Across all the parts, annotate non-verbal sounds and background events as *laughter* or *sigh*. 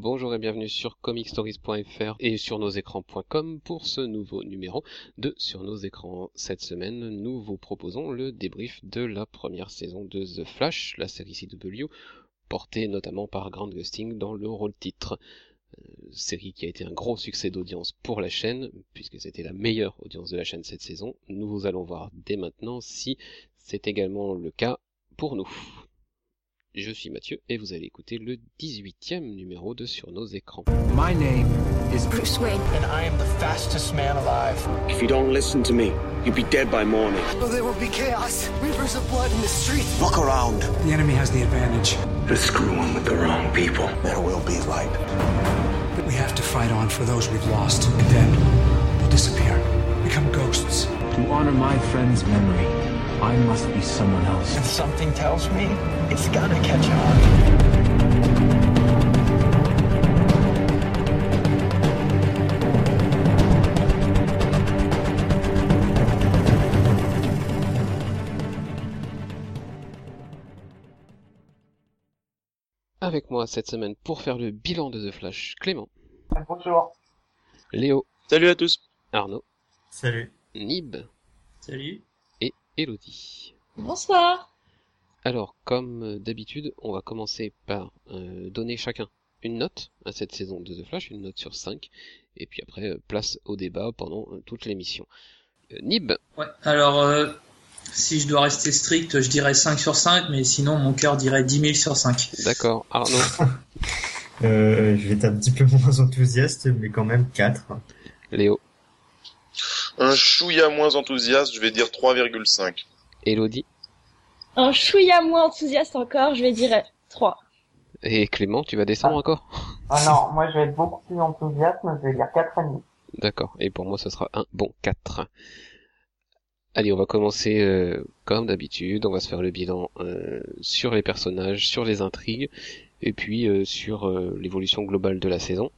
Bonjour et bienvenue sur comicstories.fr et sur nosécrans.com pour ce nouveau numéro de Sur nos écrans. Cette semaine, nous vous proposons le débrief de la première saison de The Flash, la série CW, portée notamment par Grant Gusting dans le rôle titre. Euh, série qui a été un gros succès d'audience pour la chaîne, puisque c'était la meilleure audience de la chaîne cette saison. Nous allons voir dès maintenant si c'est également le cas pour nous. Je suis Mathieu et vous allez écouter le 18e numéro de Sur nos écrans. My name is Bruce Wayne. and I am the fastest man alive. If you don't listen to me, you'll be dead by morning. Oh, there will be chaos. Rivers of blood in the streets. Look around. the enemy has the advantage. They're screwing with the wrong people. There will be light. But we have to fight on for those we've lost. And then we'll disappear, become ghosts. To honor my friend's memory, I must be someone else. And something tells me it's gonna catch on. Avec moi cette semaine pour faire le bilan de The Flash, Clément, Bonjour. Léo, Salut à tous. Arnaud, Salut. Nib Salut. Elodie. Bonsoir. Alors, comme d'habitude, on va commencer par euh, donner chacun une note à cette saison de The Flash, une note sur 5, et puis après, euh, place au débat pendant euh, toute l'émission. Euh, Nib, Ouais, alors, euh, si je dois rester strict, je dirais 5 sur 5, mais sinon, mon cœur dirait 10 000 sur 5. d'accord, Arnaud, *laughs* Euh, je vais être un petit peu *laughs* moins enthousiaste, mais quand même 4. Léo, Un chouïa moins enthousiaste, je vais dire 3,5. Elodie Un chouïa moins enthousiaste encore, je vais dire 3. et Clément, tu vas descendre encore Ah non, *laughs* moi je vais être beaucoup plus enthousiaste, je vais dire 4 demi. D'accord, et pour moi ce sera un bon 4. Allez, on va commencer euh, comme d'habitude, on va se faire le bilan euh, sur les personnages, sur les intrigues, et puis euh, sur euh, l'évolution globale de la saison.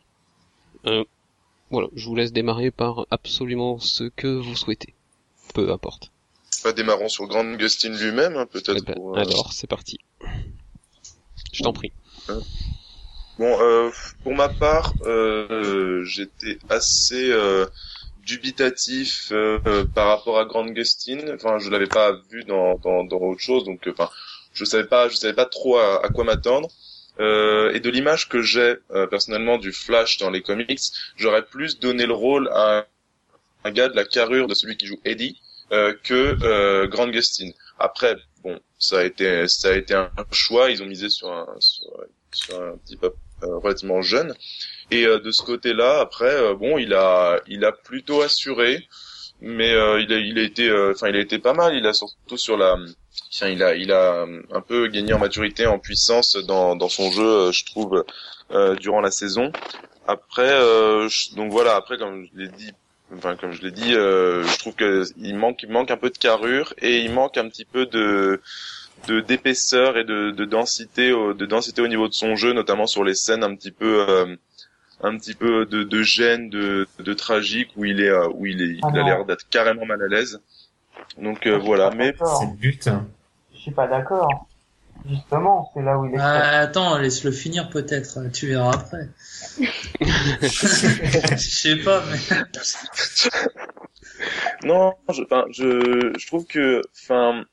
Voilà, je vous laisse démarrer par absolument ce que vous souhaitez. Peu importe. Pas démarrons sur Grand Gustin lui-même, hein, peut-être. Eh ben, pour, euh, alors, c'est parti. Je t'en prie. Bon, euh, pour ma part, euh, j'étais assez euh, dubitatif euh, par rapport à Grand Gustin. Enfin, je l'avais pas vu dans, dans, dans autre chose, donc enfin, je savais pas, je savais pas trop à, à quoi m'attendre. Euh, et de l'image que j'ai euh, personnellement du Flash dans les comics, j'aurais plus donné le rôle à un gars de la carrure de celui qui joue Eddie euh, que euh, Grant Gustin. Après, bon, ça a été ça a été un choix. Ils ont misé sur un sur, sur un type euh, relativement jeune. Et euh, de ce côté-là, après, euh, bon, il a il a plutôt assuré, mais euh, il a il a été euh, enfin il a été pas mal. Il a surtout sur la il a, il a un peu gagné en maturité, en puissance dans, dans son jeu, euh, je trouve, euh, durant la saison. Après, euh, je- donc voilà. Après, comme je l'ai dit, enfin comme je l'ai dit, je trouve que il manque, il manque un peu de carrure et il manque un petit peu de de d'épaisseur et de, de densité, au, de densité au niveau de son jeu, notamment sur les scènes un petit peu, un petit peu de, de gêne, de, de tragique où il est, euh, où il est, il Ah a non. l'air d'être carrément mal à l'aise. Donc euh, suis voilà, mais. C'est le but. Je suis pas d'accord. Justement, c'est là où il est. Ah, attends, laisse-le finir peut-être, tu verras après. *laughs* Je sais pas, mais... *laughs* Non, je, enfin, je, je trouve que, enfin,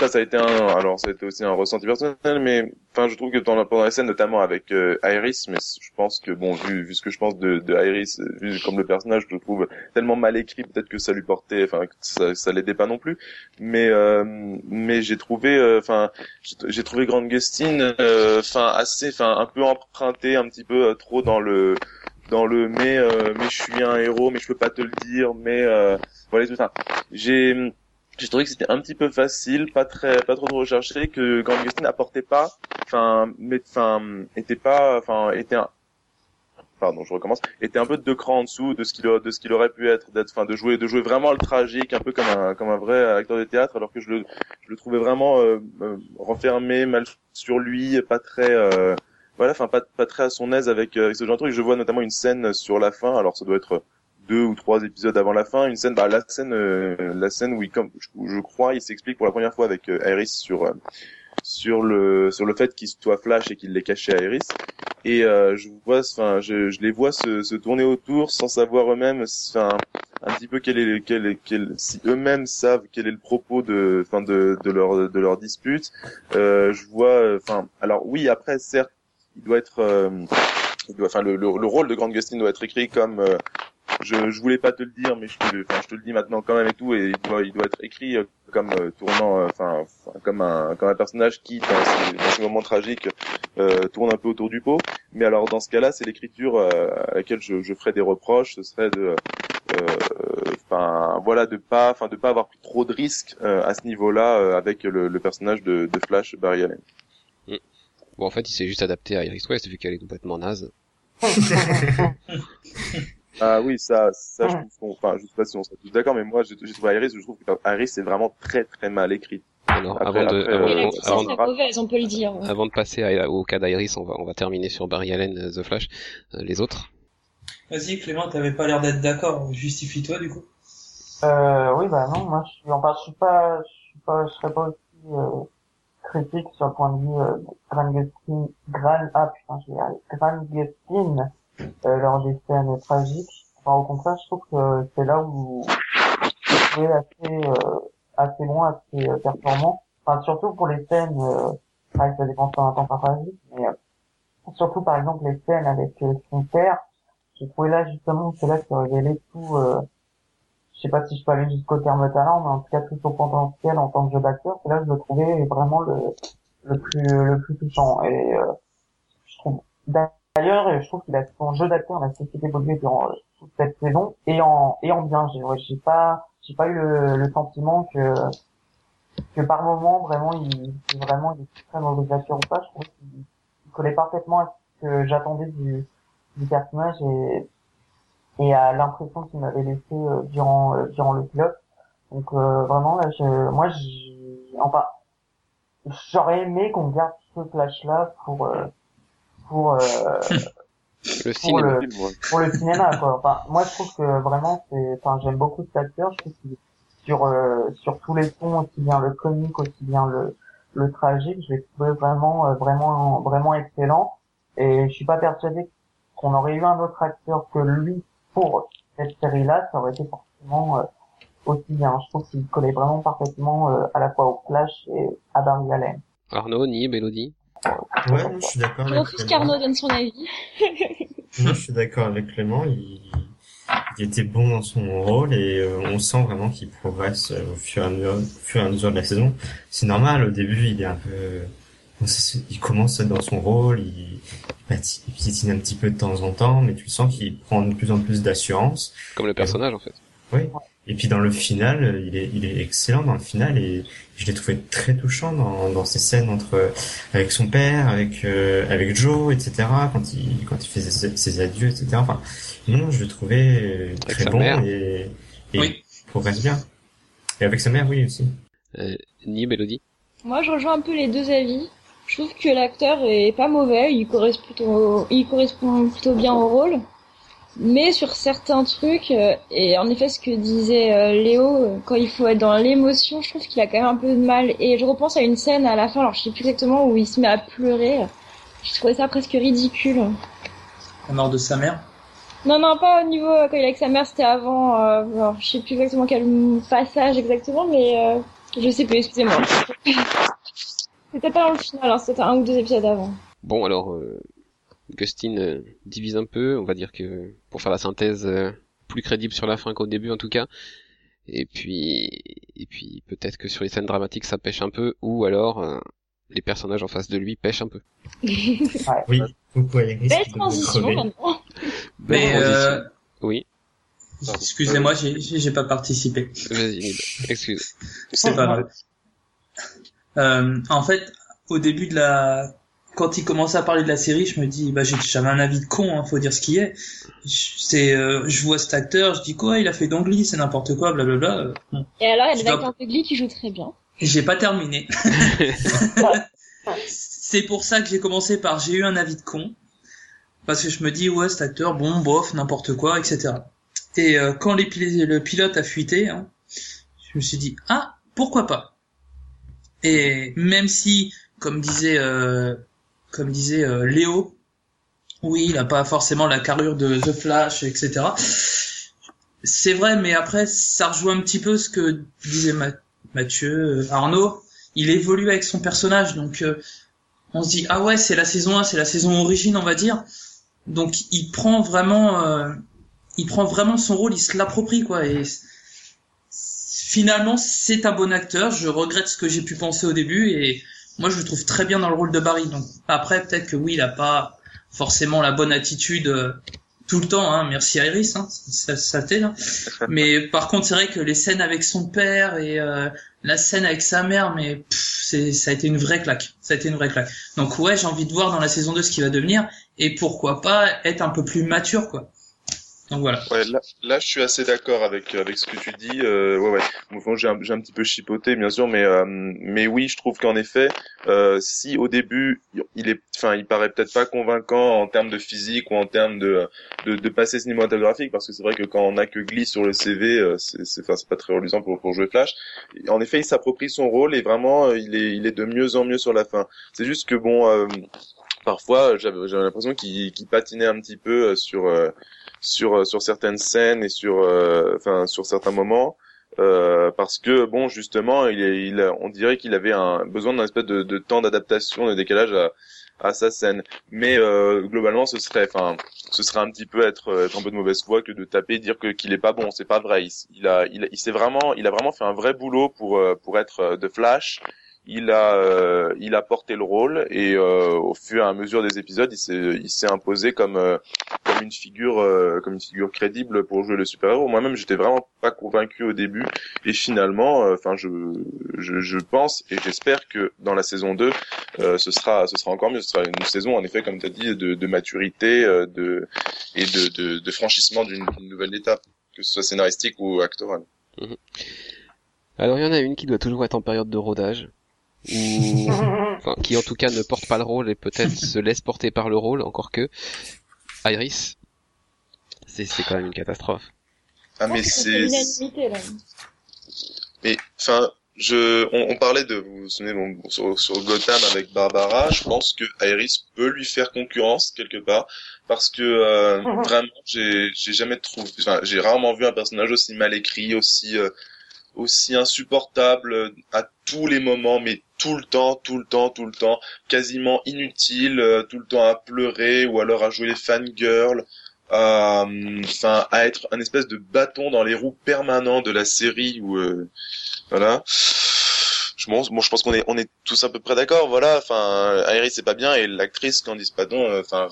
ça, ça a été un, alors ça a été aussi un ressenti personnel, mais, enfin, je trouve que pendant, les scènes, notamment avec euh, Iris, mais je pense que, bon, vu, vu ce que je pense de, de Iris, euh, vu comme le personnage, je le trouve tellement mal écrit, peut-être que ça lui portait, enfin, ça, ça l'aidait pas non plus, mais, euh, mais j'ai trouvé, euh, enfin, j'ai- trouvé Grant Gustin, euh, enfin, assez, enfin, un peu emprunté, un petit peu trop dans le, dans le mais, mais je suis un héros, mais je peux pas te le dire, mais voilà tout ça. J'ai j'ai trouvé que c'était un petit peu facile, pas très pas trop recherché, que Grant Gustin apportait pas, enfin mais enfin était pas, enfin était un pardon, je recommence, était un peu de crans en dessous de ce qu'il de ce qu'il aurait pu être, d'être, enfin de jouer de jouer vraiment le tragique, un peu comme un comme un vrai acteur de théâtre, alors que je le je le trouvais vraiment euh, euh, renfermé, mal sur lui, pas très euh, voilà, enfin pas pas très à son aise avec, euh, avec ce genre de truc. Je vois notamment une scène sur la fin, alors ça doit être deux ou trois épisodes avant la fin, une scène, bah la scène, euh, la scène où il, comme je, crois, il s'explique pour la première fois avec euh, Iris sur euh, sur le sur le fait qu'il soit Flash et qu'il l'ait caché à Iris. et euh, je vois, enfin, je, je les vois se, se tourner autour sans savoir eux-mêmes, enfin, un petit peu quel est, quel est, quel, si eux-mêmes savent quel est le propos de, enfin, de, de leur, de leur dispute. Euh, je vois, enfin, alors oui, après, certes, il doit être, euh, il doit, enfin, le, le, le, rôle de Grant Gustin doit être écrit comme euh, je, je voulais pas te le dire, mais je te, le, enfin, je te le dis maintenant quand même et tout, et il doit, il doit être écrit euh, comme euh, tournant, enfin, comme un, comme un personnage qui, dans ces, dans ces moments tragiques, euh, tourne un peu autour du pot. Mais alors dans ce cas-là, c'est l'écriture euh, à laquelle je, je ferais des reproches. Ce serait de, enfin, voilà, de pas, enfin, de pas avoir pris trop de risques à ce niveau-là avec le, le, personnage de, de Flash, Barry Allen. Bon, en fait, il s'est juste adapté à Iris West vu qu'elle est complètement naze. *laughs* Ah oui, ça, ça, je trouve, enfin, je sais pas si on serait tous d'accord, mais moi, j'ai trouvé Iris, je trouve que Iris c'est vraiment très très mal écrit. Alors, avant de, après, avant, euh, avant, de, mauvaise, on peut le dire. Ouais. Avant de passer à, au cas d'Iris, on va, on va terminer sur Barry Allen, euh, The Flash. Euh, les autres? Vas-y, Clément, t'avais pas l'air d'être d'accord. Justifie-toi, du coup. Euh, oui, bah non, moi, je suis, enfin, je suis pas, je suis pas, je serais pas aussi euh, critique sur le point de vue euh, Gran Gustin, Gran, ah putain, je vais y arriver, Gran Gustin euh, lors des scènes tragiques. Enfin, au contraire, je trouve que c'est là où il est assez, euh, assez bon, assez euh, performant. Enfin, surtout pour les scènes, euh, ça dépend sur un temps pas tragique, mais euh, surtout par exemple les scènes avec euh, son père. J'ai trouvé là justement c'est là qui révélait tout. Euh, je sais pas si je peux aller jusqu'au terme talent, mais en tout cas tout son potentiel en tant que jeu d'acteur. C'est là que je le trouvais vraiment le le plus le plus touchant. Et euh, je trouve D'ailleurs, je trouve a son jeu d'acteur n'a cessé d'évoluer durant toute cette saison et en et en bien. J'ai ouais, pas j'ai pas eu le, le, sentiment que que par moment vraiment il vraiment il est très mauvais acteur ou pas. Je trouve qu'il collait parfaitement à ce que j'attendais du du personnage et et à l'impression qu'il m'avait laissé euh, durant euh, durant le pilote. Donc euh, vraiment là, je, moi, enfin, j'aurais aimé qu'on garde ce flash là pour pour euh, *laughs* le pour, cinéma. le, pour le cinéma quoi. Enfin, moi je trouve que vraiment c'est enfin j'aime beaucoup cet acteur, je trouve qu'il sur euh, sur tous les tons aussi bien le comique aussi bien le le tragique, je l'ai trouvé vraiment euh, vraiment vraiment excellent et je suis pas persuadé qu'on aurait eu un autre acteur que lui pour cette série-là, ça aurait été forcément euh, aussi bien. Je trouve qu'il collait vraiment parfaitement euh, à la fois au Flash et à Barry Allen. Arnaud, Nib, Elodie? Ouais, je suis d'accord avec Clément. qu'Arnaud donne son avis. *laughs* Moi, je suis d'accord avec Clément. Il, il, était bon dans son rôle et euh, on sent vraiment qu'il progresse euh, au fur et à mesure, au fur et à mesure de la saison. C'est normal. Au début, il est un peu, il commence dans son rôle, il, il piétine un petit peu de temps en temps, mais tu sens qu'il prend de plus en plus d'assurance. Comme le personnage, en fait. Oui. Et puis dans le final, il est, il est excellent dans le final et je l'ai trouvé très touchant dans, dans ces scènes entre avec son père, avec euh, avec Joe, etc. Quand il quand il faisait ses, ses adieux, etc. Enfin, non, je le trouvais très bon mère. et, et Oui. il progresse bien. Et avec sa mère, oui aussi. Euh, Nib, Elodie Moi, je rejoins un peu les deux avis. Je trouve que l'acteur est pas mauvais, il correspond plutôt, il correspond plutôt bien au rôle. Mais sur certains trucs, euh, et en effet ce que disait euh, Léo, euh, quand il faut être dans l'émotion, je trouve qu'il a quand même un peu de mal. Et je repense à une scène à la fin, alors je sais plus exactement où il se met à pleurer. Je trouvais ça presque ridicule. La mort de sa mère. Non, non, pas au niveau euh, quand il est avec sa mère, c'était avant. Euh, alors, je sais plus exactement quel passage exactement, mais euh, je sais plus, excusez-moi. *laughs* c'était pas dans le final, hein, c'était un ou deux épisodes avant. Bon, alors, euh, Gustin euh, divise un peu, on va dire que pour faire la synthèse euh, plus crédible sur la fin qu'au début en tout cas. Et puis, et puis peut-être que sur les scènes dramatiques ça pêche un peu, ou alors euh, les personnages en face de lui pêchent un peu. *laughs* Oui, Iris. Belle transition crever. maintenant. Belle Mais transition. euh, Oui, excusez-moi, j'ai j'ai j'ai pas participé. vas-y, Nib, excuse. C'est pas grave. Euh, en fait, au début de la, quand il commençait à parler de la série, je me dis, bah j'ai- j'avais un avis de con, hein, faut dire ce qui est. Je- C'est, euh, je vois cet acteur, je dis quoi, il a fait d'Angly, c'est n'importe quoi, blablabla. Euh, bon. Et alors, il y a des acteurs Glee qui jouent très bien. J'ai pas terminé. *laughs* *laughs* c'est pour ça que j'ai commencé par j'ai eu un avis de con. Parce que je me dis, ouais, cet acteur, bon, bof, n'importe quoi, etc. Et euh, quand les pil- le pilote a fuité, hein, je me suis dit, ah, pourquoi pas Et même si, comme disait, euh, comme disait euh, Léo, Oui, il a pas forcément la carrure de The Flash, etc. C'est vrai, mais après, ça rejoint un petit peu ce que disait Mathieu, euh, Arnaud. Il évolue avec son personnage, donc euh, on se dit ah ouais, c'est la saison 1, c'est la saison origine, on va dire. Donc il prend vraiment, euh, il prend vraiment son rôle, il se l'approprie quoi. Et finalement, c'est un bon acteur. Je regrette ce que j'ai pu penser au début et moi je le trouve très bien dans le rôle de Barry. Donc après, peut-être que oui, il a pas forcément la bonne attitude tout le temps, hein, merci Iris, hein, ça, ça. Hein. *laughs* Mais par contre, c'est vrai que les scènes avec son père et euh, la scène avec sa mère, mais c'est, ça a été une vraie claque. Ça a été une vraie claque. Donc ouais, j'ai envie de voir dans la saison 2 ce qui va devenir et pourquoi pas être un peu plus mature, quoi. Donc voilà. Ouais, là, là, je suis assez d'accord avec avec ce que tu dis. Euh, ouais, ouais. Bon, j'ai un, un, petit peu chipoté, bien sûr, mais euh, mais oui, je trouve qu'en effet, euh, si au début, il est, enfin, il paraît peut-être pas convaincant en termes de physique ou en termes de de, de passer cinématographique, parce que c'est vrai que quand on a que Glee sur le CV, euh, c'est c'est enfin, c'est pas très reluisant pour pour jouer Flash. En effet, il s'approprie son rôle et vraiment, euh, il est il est de mieux en mieux sur la fin. C'est juste que bon. Euh, parfois j'avais l'impression qu'il qu'il patinait un petit peu sur sur euh, sur certaines scènes et sur euh, enfin sur certains moments. Euh, parce que bon justement il, il on dirait qu'il avait un besoin d'un espèce de, de temps d'adaptation de décalage à, à sa scène. Mais euh, globalement ce serait enfin ce serait un petit peu être, être un peu de mauvaise foi que de taper dire que qu'il est pas bon. C'est pas vrai. Il, a il, il s'est vraiment il a vraiment fait un vrai boulot pour pour être de Flash il a euh, il a porté le rôle et euh, au fur et à mesure des épisodes, il s'est il s'est imposé comme euh, comme une figure comme une figure crédible pour jouer le super-héros. Moi-même, j'étais vraiment pas convaincu au début et finalement enfin je, je, je pense et j'espère que dans la saison 2 ce sera ce sera encore mieux, ce sera une saison en effet comme tu as dit de, de maturité de et de de, de franchissement d'une nouvelle étape que ce soit scénaristique ou actoral. Mhm. Alors il y en a une qui doit toujours être en période de rodage, ou enfin, qui en tout cas ne porte pas le rôle et peut-être *laughs* se laisse porter par le rôle, encore que Iris, c'est c'est quand même une catastrophe. Ah mais c'est mais enfin je on, on, parlait de vous vous souvenez bon, sur, sur, Gotham avec Barbara, je pense que Iris peut lui faire concurrence quelque part parce que euh, *laughs* vraiment j'ai j'ai jamais trouvé enfin j'ai rarement vu un personnage aussi mal écrit aussi euh, aussi insupportable à tous les moments, mais tout le temps, tout le temps, tout le temps, quasiment inutile, euh, tout le temps à pleurer ou alors à jouer les fangirls, euh, enfin à être un espèce de bâton dans les roues permanent de la série ou euh, voilà. Je pense, bon, je pense qu'on est, on est tous à peu près d'accord, voilà. Enfin, Iris c'est pas bien et l'actrice Candice Padon, enfin,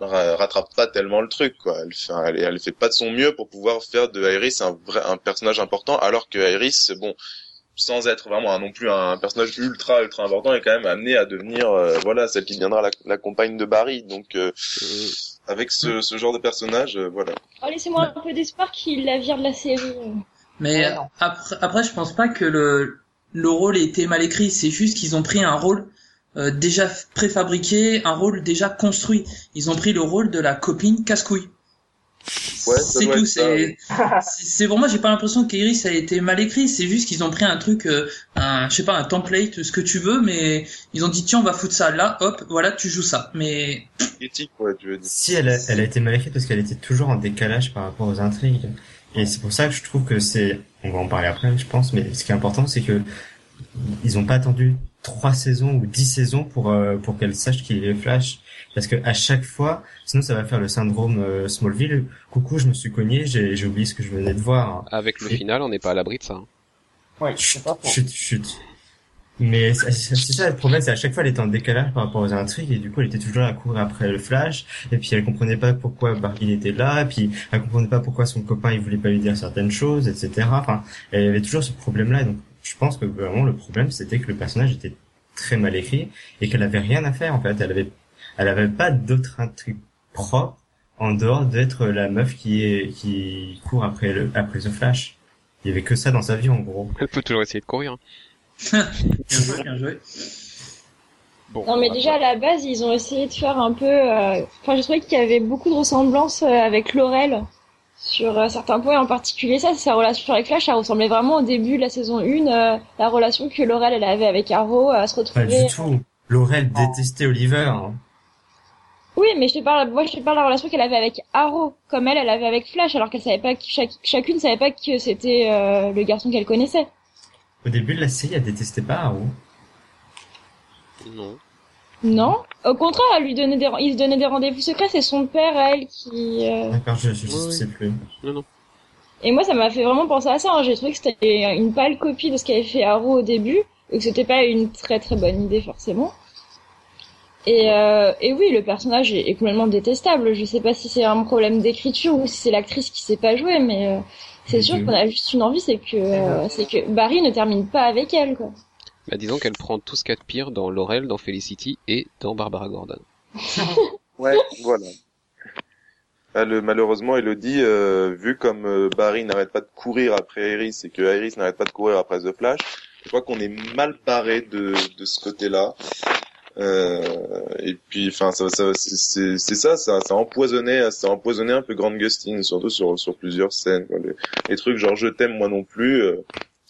rattrape pas tellement le truc, quoi. Elle, fait, elle, elle, fait pas de son mieux pour pouvoir faire de Iris un vrai, un personnage important, alors que Iris, bon, sans être vraiment non plus un personnage ultra ultra important est quand même amené à devenir euh, voilà celle qui deviendra la, la, compagne de Barry. Donc euh, avec ce, ce, genre de personnage euh, voilà. Oh, laissez-moi un peu d'espoir qu'il la vire de la série. Mais après, après je pense pas que le le rôle ait été mal écrit. C'est juste qu'ils ont pris un rôle déjà préfabriqué un rôle déjà construit. Ils ont pris le rôle de la copine casse-couille Ouais, c'est tout. *laughs* C'est, c'est pour moi, j'ai pas l'impression qu'Iris a été mal écrit. C'est juste qu'ils ont pris un truc, euh, un, je sais pas, un template, ce que tu veux, mais ils ont dit tiens, on va foutre ça là, hop, voilà, tu joues ça. Mais éthique, ouais, tu veux dire. Si elle a, elle a été mal écrite parce qu'elle était toujours en décalage par rapport aux intrigues. Et c'est pour ça que je trouve que c'est, on va en parler après, je pense, mais ce qui est important, c'est que ils ont pas attendu trois saisons ou dix saisons pour euh, pour qu'elle sache qu'il est Flash parce que à chaque fois sinon ça va faire le syndrome euh, Smallville. Coucou je me suis cogné j'ai j'ai oublié ce que je venais de voir. Avec le final on n'est pas à l'abri de ça hein. ouais chut, chut chut. Mais c'est ça le problème c'est à chaque fois elle était en décalage par rapport aux intrigues et du coup elle était toujours à courir après le Flash et puis elle comprenait pas pourquoi Barry était là et puis elle comprenait pas pourquoi son copain il voulait pas lui dire certaines choses etc enfin elle avait toujours ce problème là donc je pense que vraiment le problème c'était que le personnage était très mal écrit et qu'elle avait rien à faire en fait. Elle avait, elle avait pas d'autre intrigue propre en dehors d'être la meuf qui est qui court après le après The Flash. Il y avait que ça dans sa vie en gros. Elle peut toujours essayer de courir. *laughs* bien joué, bien joué. Bon, non mais déjà à la base ils ont essayé de faire un peu. Euh... Enfin je trouvais qu'il y avait beaucoup de ressemblances euh, avec Laurel sur euh, certains points, en particulier ça, sa relation avec Flash, ça ressemblait vraiment au début de la saison 1, euh, la relation que Laurel elle avait avec Arrow, à se retrouver. Pas du tout. Laurel détestait Oliver. Hein. Oui, mais je te parle, moi je te parle de la relation qu'elle avait avec Arrow, comme elle, elle avait avec Flash, alors qu'elle savait pas, que chaque, chacune savait pas que c'était euh, le garçon qu'elle connaissait. Au début de la série, elle détestait pas Arrow. Non. Non, au contraire, elle lui donnait des, il se donnait des rendez-vous secrets. C'est son père à elle qui. euh, D'accord, je, je, je Oui, sais plus. Non, non. Et moi, ça m'a fait vraiment penser à ça. hein. J'ai trouvé que c'était une pâle copie de ce qu'avait fait Arrow au début, et que c'était pas une très très bonne idée forcément. Et, euh, et oui, le personnage est, est complètement détestable. Je sais pas si c'est un problème d'écriture ou si c'est l'actrice qui sait pas jouer, mais euh, c'est sûr qu'on a juste une envie, c'est que euh, c'est que Barry ne termine pas avec elle, quoi. Bah, disons qu'elle prend tout ce qu'il y a de pire dans Laurel, dans Felicity et dans Barbara Gordon. *laughs* Ouais, voilà. Ah, le- malheureusement, Elodie, euh, vu comme euh, Barry n'arrête pas de courir après Iris et que Iris n'arrête pas de courir après The Flash, je crois qu'on est mal barré de, de ce côté-là. Euh, et puis, enfin, ça, ça, c'est- ça, ça, ça a empoisonné, ça a empoisonné un peu Grande Gustin, surtout sur sur plusieurs scènes. quoi. Les, les trucs genre je t'aime moi non plus. Euh,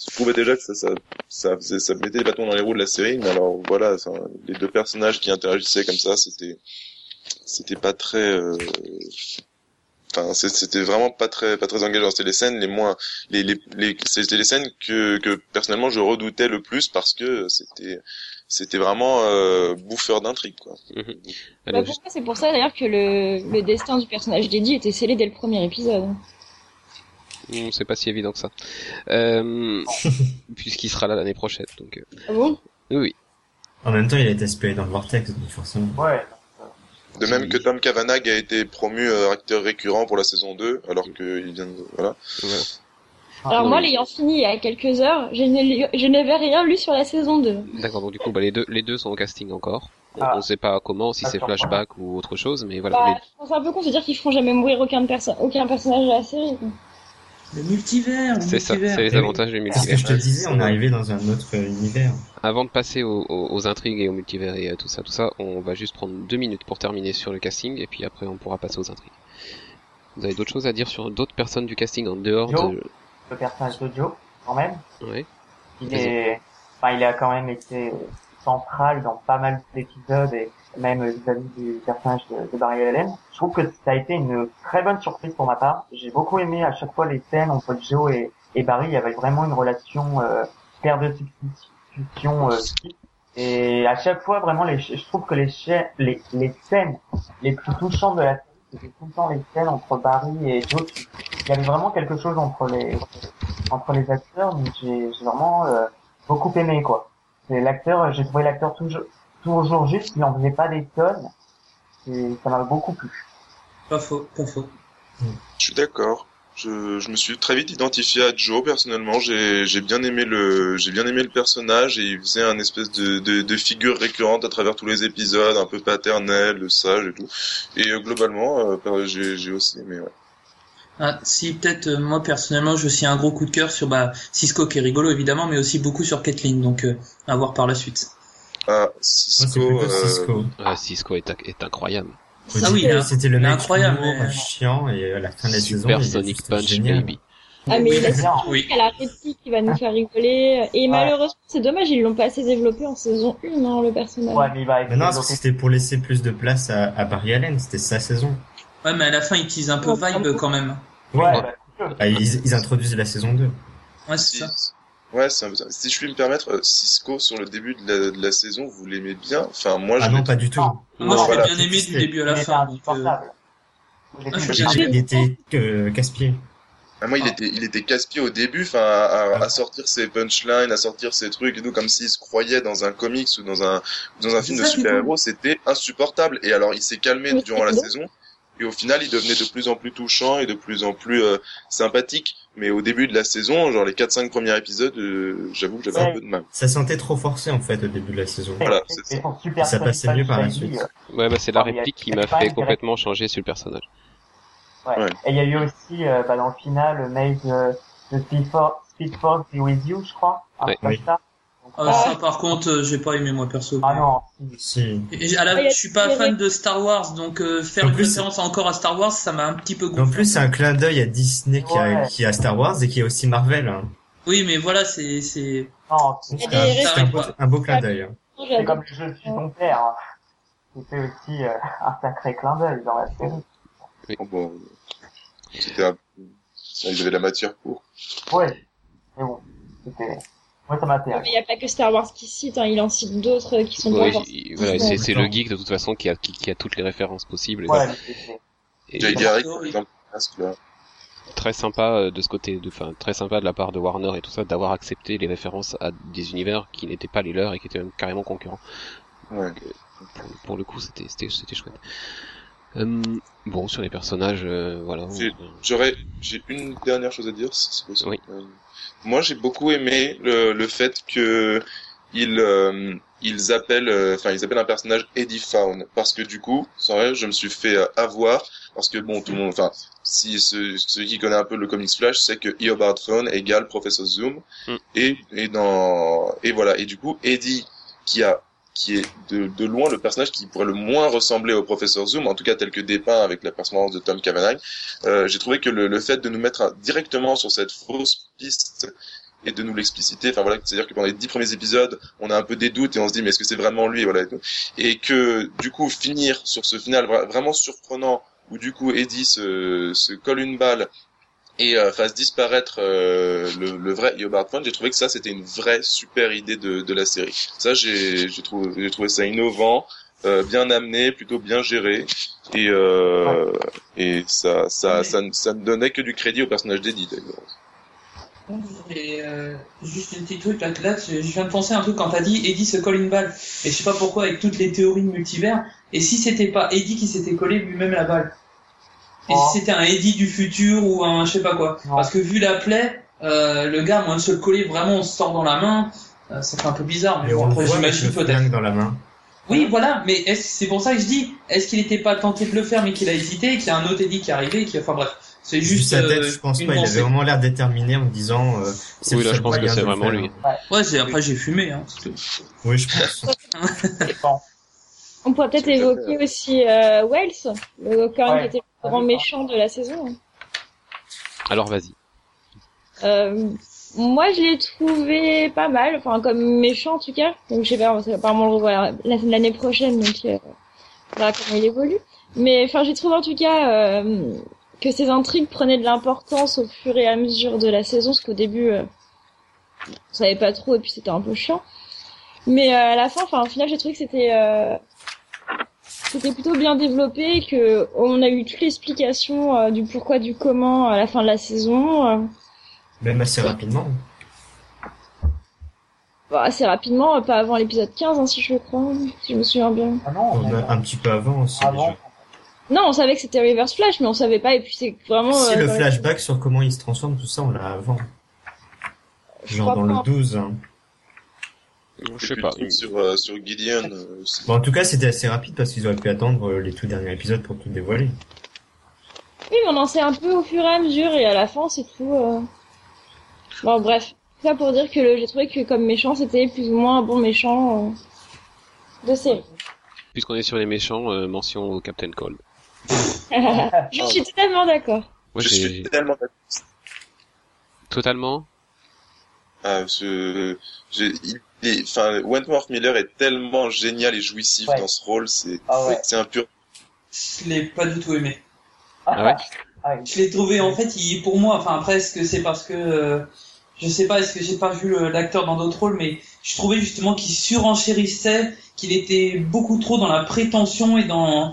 je trouvais déjà que ça, ça, ça, faisait- ça mettait les bâtons dans les roues de la série, mais alors voilà, ça, les deux personnages qui interagissaient comme ça, c'était c'était pas très euh, enfin c'était vraiment pas très pas très engageant c'était les scènes les moins les les, les c'était les scènes que que personnellement je redoutais le plus parce que c'était c'était vraiment euh, bouffeur d'intrigue quoi Mhm. Bah, c'est pour ça d'ailleurs que le, le destin du personnage d'Eddie était scellé dès le premier épisode. C'est pas si évident que ça. Euh, *laughs* puisqu'il sera là l'année prochaine, donc euh, Ah bon? Oui, oui. En même temps, il a été aspiré dans le vortex, donc forcément. Ouais. de même que Tom Cavanagh a été promu acteur récurrent pour la saison 2 alors que il vient de voilà Voilà. Alors oui. moi, l'ayant fini il y a quelques heures, je n'avais rien lu sur la saison 2. D'accord, donc du coup, bah, les deux, les deux sont au casting encore. On, Ah. on sait pas comment, si Ah, c'est flashback ou autre chose, mais voilà. Bah, les- je pense un peu con de se dire qu'ils feront jamais mourir aucun, perso aucun personnage de la série. quoi. Le multivers, C'est ça, multivers. c'est les oui. avantages du C'est ce que multivers. je te disais, on est arrivé dans un autre univers. Avant de passer aux, aux- aux intrigues et au multivers et tout ça, tout ça, on va juste prendre deux minutes pour terminer sur le casting et puis après on pourra passer aux intrigues. Vous avez d'autres choses à dire sur d'autres personnes du casting en dehors de... Le personnage de Joe, quand même. Il est, enfin, il a quand même été central dans pas mal d'épisodes et même vis-à-vis du personnage de, de Barry Allen. Je trouve que ça a été une très bonne surprise pour ma part. J'ai beaucoup aimé à chaque fois les scènes entre Joe et, et Barry. Il y avait vraiment une relation euh, père de substitution. Euh, et à chaque fois, vraiment, les, je trouve que les, les, les scènes les plus touchantes de la série, c'était tout le temps les scènes entre Barry et Joe. Il y avait vraiment quelque chose entre les entre les acteurs, donc j'ai vraiment euh, beaucoup aimé quoi. C'est l'acteur, j'ai trouvé l'acteur toujours toujours juste, il en faisait pas des tonnes. Et ça m'a beaucoup plu. Pas faux, pas faux. Je suis d'accord. Je, je me suis très vite identifié à Joe personnellement. J'ai j'ai bien aimé le j'ai bien aimé le personnage et il faisait un espèce de, de, de figure récurrente à travers tous les épisodes, un peu paternel, sage et tout. Et euh, globalement, euh, j'ai j'ai aussi aimé. Ouais. Ah, si peut-être euh, moi personnellement, j'ai aussi un gros coup de cœur sur bah Cisco qui est rigolo évidemment, mais aussi beaucoup sur Kathleen, donc euh, à voir par la suite. Ah, Cisco. plutôt euh, Cisco. Ah, Cisco est, est incroyable. Ah oui, est- c'était le mec incroyable, mais- chiant, et à la fin de la saison, Super est Sonic Punch génial. Baby. Ah mais il a bien. Oui. à la réplique qui va nous faire rigoler. Et malheureusement, c'est dommage, ils l'ont pas assez développé en saison 1, hein, le personnage. Ouais, mais il va Mais non, parce que développer- c'était pour laisser plus de place à, à Barry Allen, c'était sa saison. Ouais, mais à la fin, ils teasent un peu vibe quand même. Ouais, Ouais. bah. Ah, ils, ils introduisent la saison 2. Ouais, c'est ça. Ouais, c'est un peu ça. Si je puis me permettre, euh, Cisco sur le début de la, de la saison, vous l'aimez bien? Enfin, moi, je Ah l'ai non, pas du tout. Non. Moi, je l'ai voilà. bien aimé du début à la fin. euh, Il était casse-pied. Ah, moi, il était, il était casse-pied au début, enfin, à, à- à sortir ses punchlines, à sortir ses trucs et tout, comme s'il se croyait dans un comics ou dans un, dans un film de super-héros, c'était insupportable. Et alors, il s'est calmé durant la saison, et au final, il devenait de plus en plus touchant et de plus en plus euh, sympathique. Mais au début de la saison, genre les 4-5 premiers épisodes, euh, j'avoue que j'avais un peu de mal. Ça sentait trop forcé, en fait, au début de la saison. Voilà, Et- c'est et super Ça passait mieux par la suite. Euh, Ouais, bah c'est la réplique qui m'a fait complètement changer sur le personnage. Ouais. Ouais. Et il y a eu aussi, euh, bah, dans le final, Maze euh, de Speed Force, Speed Force Be With You, je crois. Un Ouais. truc comme Oui. ça. Donc, Ah, ça, par contre, euh, j'ai pas aimé moi perso. ah non, si. Si. Et à la- Ah, je suis pas fan de Star Wars, donc euh, faire En une plus, référence encore à Star Wars, ça m'a un petit peu gonflé. En plus, c'est un clin d'œil à Disney qui a, Ouais. qui a Star Wars et qui a aussi Marvel. hein. Oui, mais voilà, c'est c'est un, beau, un beau clin d'œil. hein. c'est comme le jeu de ton père. hein. C'était aussi euh, un sacré clin d'œil dans la série. Oh, bon, c'était un... ils avaient la matière pour. Ouais, mais bon, c'était... Moi, ça m'a fait. Mais il n'y a pas que Star Wars qui cite, hein, il en cite d'autres qui sont Ouais, pas il- voilà, c'est le geek de toute façon qui a, qui, qui a toutes les références possibles. Ouais, Et très sympa euh, de ce côté, de, enfin très sympa de la part de Warner et tout ça d'avoir accepté les références à des univers qui n'étaient pas les leurs et qui étaient même carrément concurrents. Ouais. Donc, euh, pour, pour le coup, c'était chouette. Hum, bon, sur les personnages, euh, voilà. J'aurais, j'ai une dernière chose à dire, si c'est possible. Oui. Euh, moi, j'ai beaucoup aimé le, le fait que ils, euh, ils appellent, euh, enfin, ils appellent un personnage Eddie Fawn, parce que du coup, sans vrai, je me suis fait euh, avoir, parce que bon, tout le monde, enfin, si ceux, ceux qui connaissent un peu le comics Flash, c'est que Eobard Fawn égale Professor Zoom, Mm. et et dans et voilà, et du coup, Eddie qui a qui est de, de loin le personnage qui pourrait le moins ressembler au professeur Zoom, en tout cas tel que dépeint avec la performance de Tom Cavanagh. Euh, j'ai trouvé que le, le fait de nous mettre directement sur cette fausse piste et de nous l'expliciter, enfin voilà, c'est-à-dire que pendant les dix premiers épisodes, on a un peu des doutes et on se dit mais est-ce que c'est vraiment lui, voilà, et, que du coup finir sur ce final vra- vraiment surprenant où du coup Eddie se, se colle une balle et euh, fasse disparaître euh, le, le vrai Eobard Thawne, j'ai trouvé que ça c'était une vraie super idée de, de la série. Ça j'ai trouvé trouvé ça innovant, euh, bien amené, plutôt bien géré et euh, et ça ça, ça ça ne donnait que du crédit au personnage d'Eddie d'ailleurs. Et euh, juste une petite truc là, là je viens de penser à un truc quand t'as dit Eddie se colle une balle. Et je sais pas pourquoi avec toutes les théories de multivers. Et si c'était pas Eddie qui s'était collé lui-même la balle? Et Oh. si c'était un Eddie du futur ou un je sais pas quoi. Parce que vu la plaie, euh, le gars, moi, de se le coller vraiment, on se sort dans la main, euh, ça fait un peu bizarre. Mais bon, après j'imagine peut-être. dans la main. Oui, voilà. Mais est-ce c'est pour ça que je dis, est-ce qu'il était pas tenté de le faire mais qu'il a hésité et qu'il y a un autre Eddie qui est arrivé et qui, enfin bref, c'est juste sa tête, euh, je pense pas. Il avait vraiment l'air déterminé en me disant. Euh, c'est Oui, là, je pense que c'est vraiment faire. lui. Ouais, c'est après j'ai fumé. Hein. Oui, je pense. *laughs* On pourrait peut-être évoquer aussi euh, Wells, le Ouais. qui était le grand méchant de la saison. hein. Alors vas-y. Euh, moi, je l'ai trouvé pas mal, enfin comme méchant en tout cas. Donc je sais pas, on va apparemment le revoir la- l'année prochaine, donc euh, on verra comment il évolue. Mais enfin, j'ai trouvé en tout cas euh, que ces intrigues prenaient de l'importance au fur et à mesure de la saison, parce qu'au début, euh, on savait pas trop et puis c'était un peu chiant. Mais euh, à la fin, enfin au final, j'ai trouvé que c'était euh, c'était plutôt bien développé, que on a eu toute l'explication euh, du pourquoi, du comment à la fin de la saison. euh. Même assez rapidement. Bah, assez rapidement, euh, pas avant l'épisode 15, hein, si je le crois, si je me souviens bien. Ah non, On a un petit peu avant aussi. Avant. déjà. Non, on savait que c'était Reverse Flash, mais on savait pas, et puis c'est vraiment... Si euh, le les- flashback sur comment il se transforme, tout ça, on l'a avant. Je Genre dans le pas. 12. Hein. Je sais pas. sur euh, sur Gideon euh. Bon, en tout cas, c'était assez rapide parce qu'ils auraient pu attendre euh, les tout derniers épisodes pour tout dévoiler. Oui, mais on en sait un peu au fur et à mesure, et à la fin, c'est tout... euh. Bon, bref. Ça pour dire que le- j'ai trouvé que comme méchant, c'était plus ou moins un bon méchant euh, de série. Puisqu'on est sur les méchants, euh, mention au Captain Cold. *laughs* je suis totalement d'accord. Moi, je suis tellement d'accord. totalement? Ah, je, il enfin, Wentworth Miller est tellement génial et jouissif Ouais. dans ce rôle, c'est, Ah ouais. c'est un pur. Je l'ai pas du tout aimé. Ah ouais Ah oui. Je l'ai trouvé en fait, il, pour moi, enfin après, est-ce que c'est parce que euh, je sais pas, est-ce que j'ai pas vu le- l'acteur dans d'autres rôles, mais je trouvais justement qu'il surenchérissait, qu'il était beaucoup trop dans la prétention et dans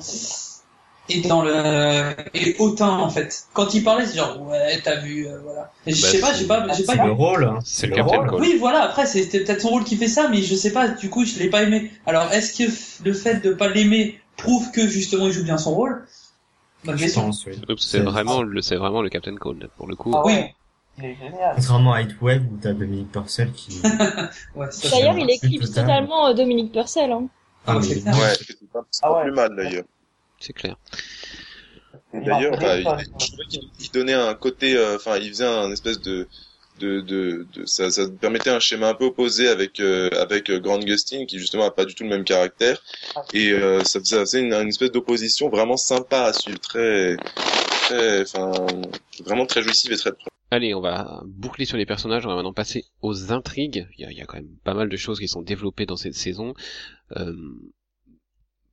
et dans le et hautain en fait. Quand il parlait, c'est genre ouais, t'as vu, euh, voilà. Et je Bah, sais pas, j'ai pas, j'ai pas. C'est le rôle. Hein. C'est le le Captain rôle. Oui, voilà. Après, c'était peut-être son rôle qui fait ça, mais je sais pas. Du coup, je l'ai pas aimé. Alors, est-ce que le fait de pas l'aimer prouve que justement il joue bien son rôle? Bonne Je pense, oui. C'est vraiment le, c'est vraiment le Captain Cold pour le coup. Ah Oui. ouais. Il est génial. Contrairement à où t'as Dominique Purcell qui. *laughs* Ouais, D'ailleurs, il éclipse total. totalement euh, Dominique Purcell. Hein. Ah, clair. Ouais, c'est pas, Ah pas ouais. plus mal d'ailleurs. C'est clair. Il D'ailleurs, bah, il, je trouvais qu'il donnait un côté, euh, enfin, il faisait un espèce de, de, de, de- ça, ça permettait un schéma un peu opposé avec euh, avec euh, Grant Gustin qui justement a pas du tout le même caractère et euh, ça faisait une, une espèce d'opposition vraiment sympa à suivre, très, très, enfin, vraiment très jouissive et très. Allez, on va boucler sur les personnages, on va maintenant passer aux intrigues. Il y a, il y a quand même pas mal de choses qui sont développées dans cette saison. Euh,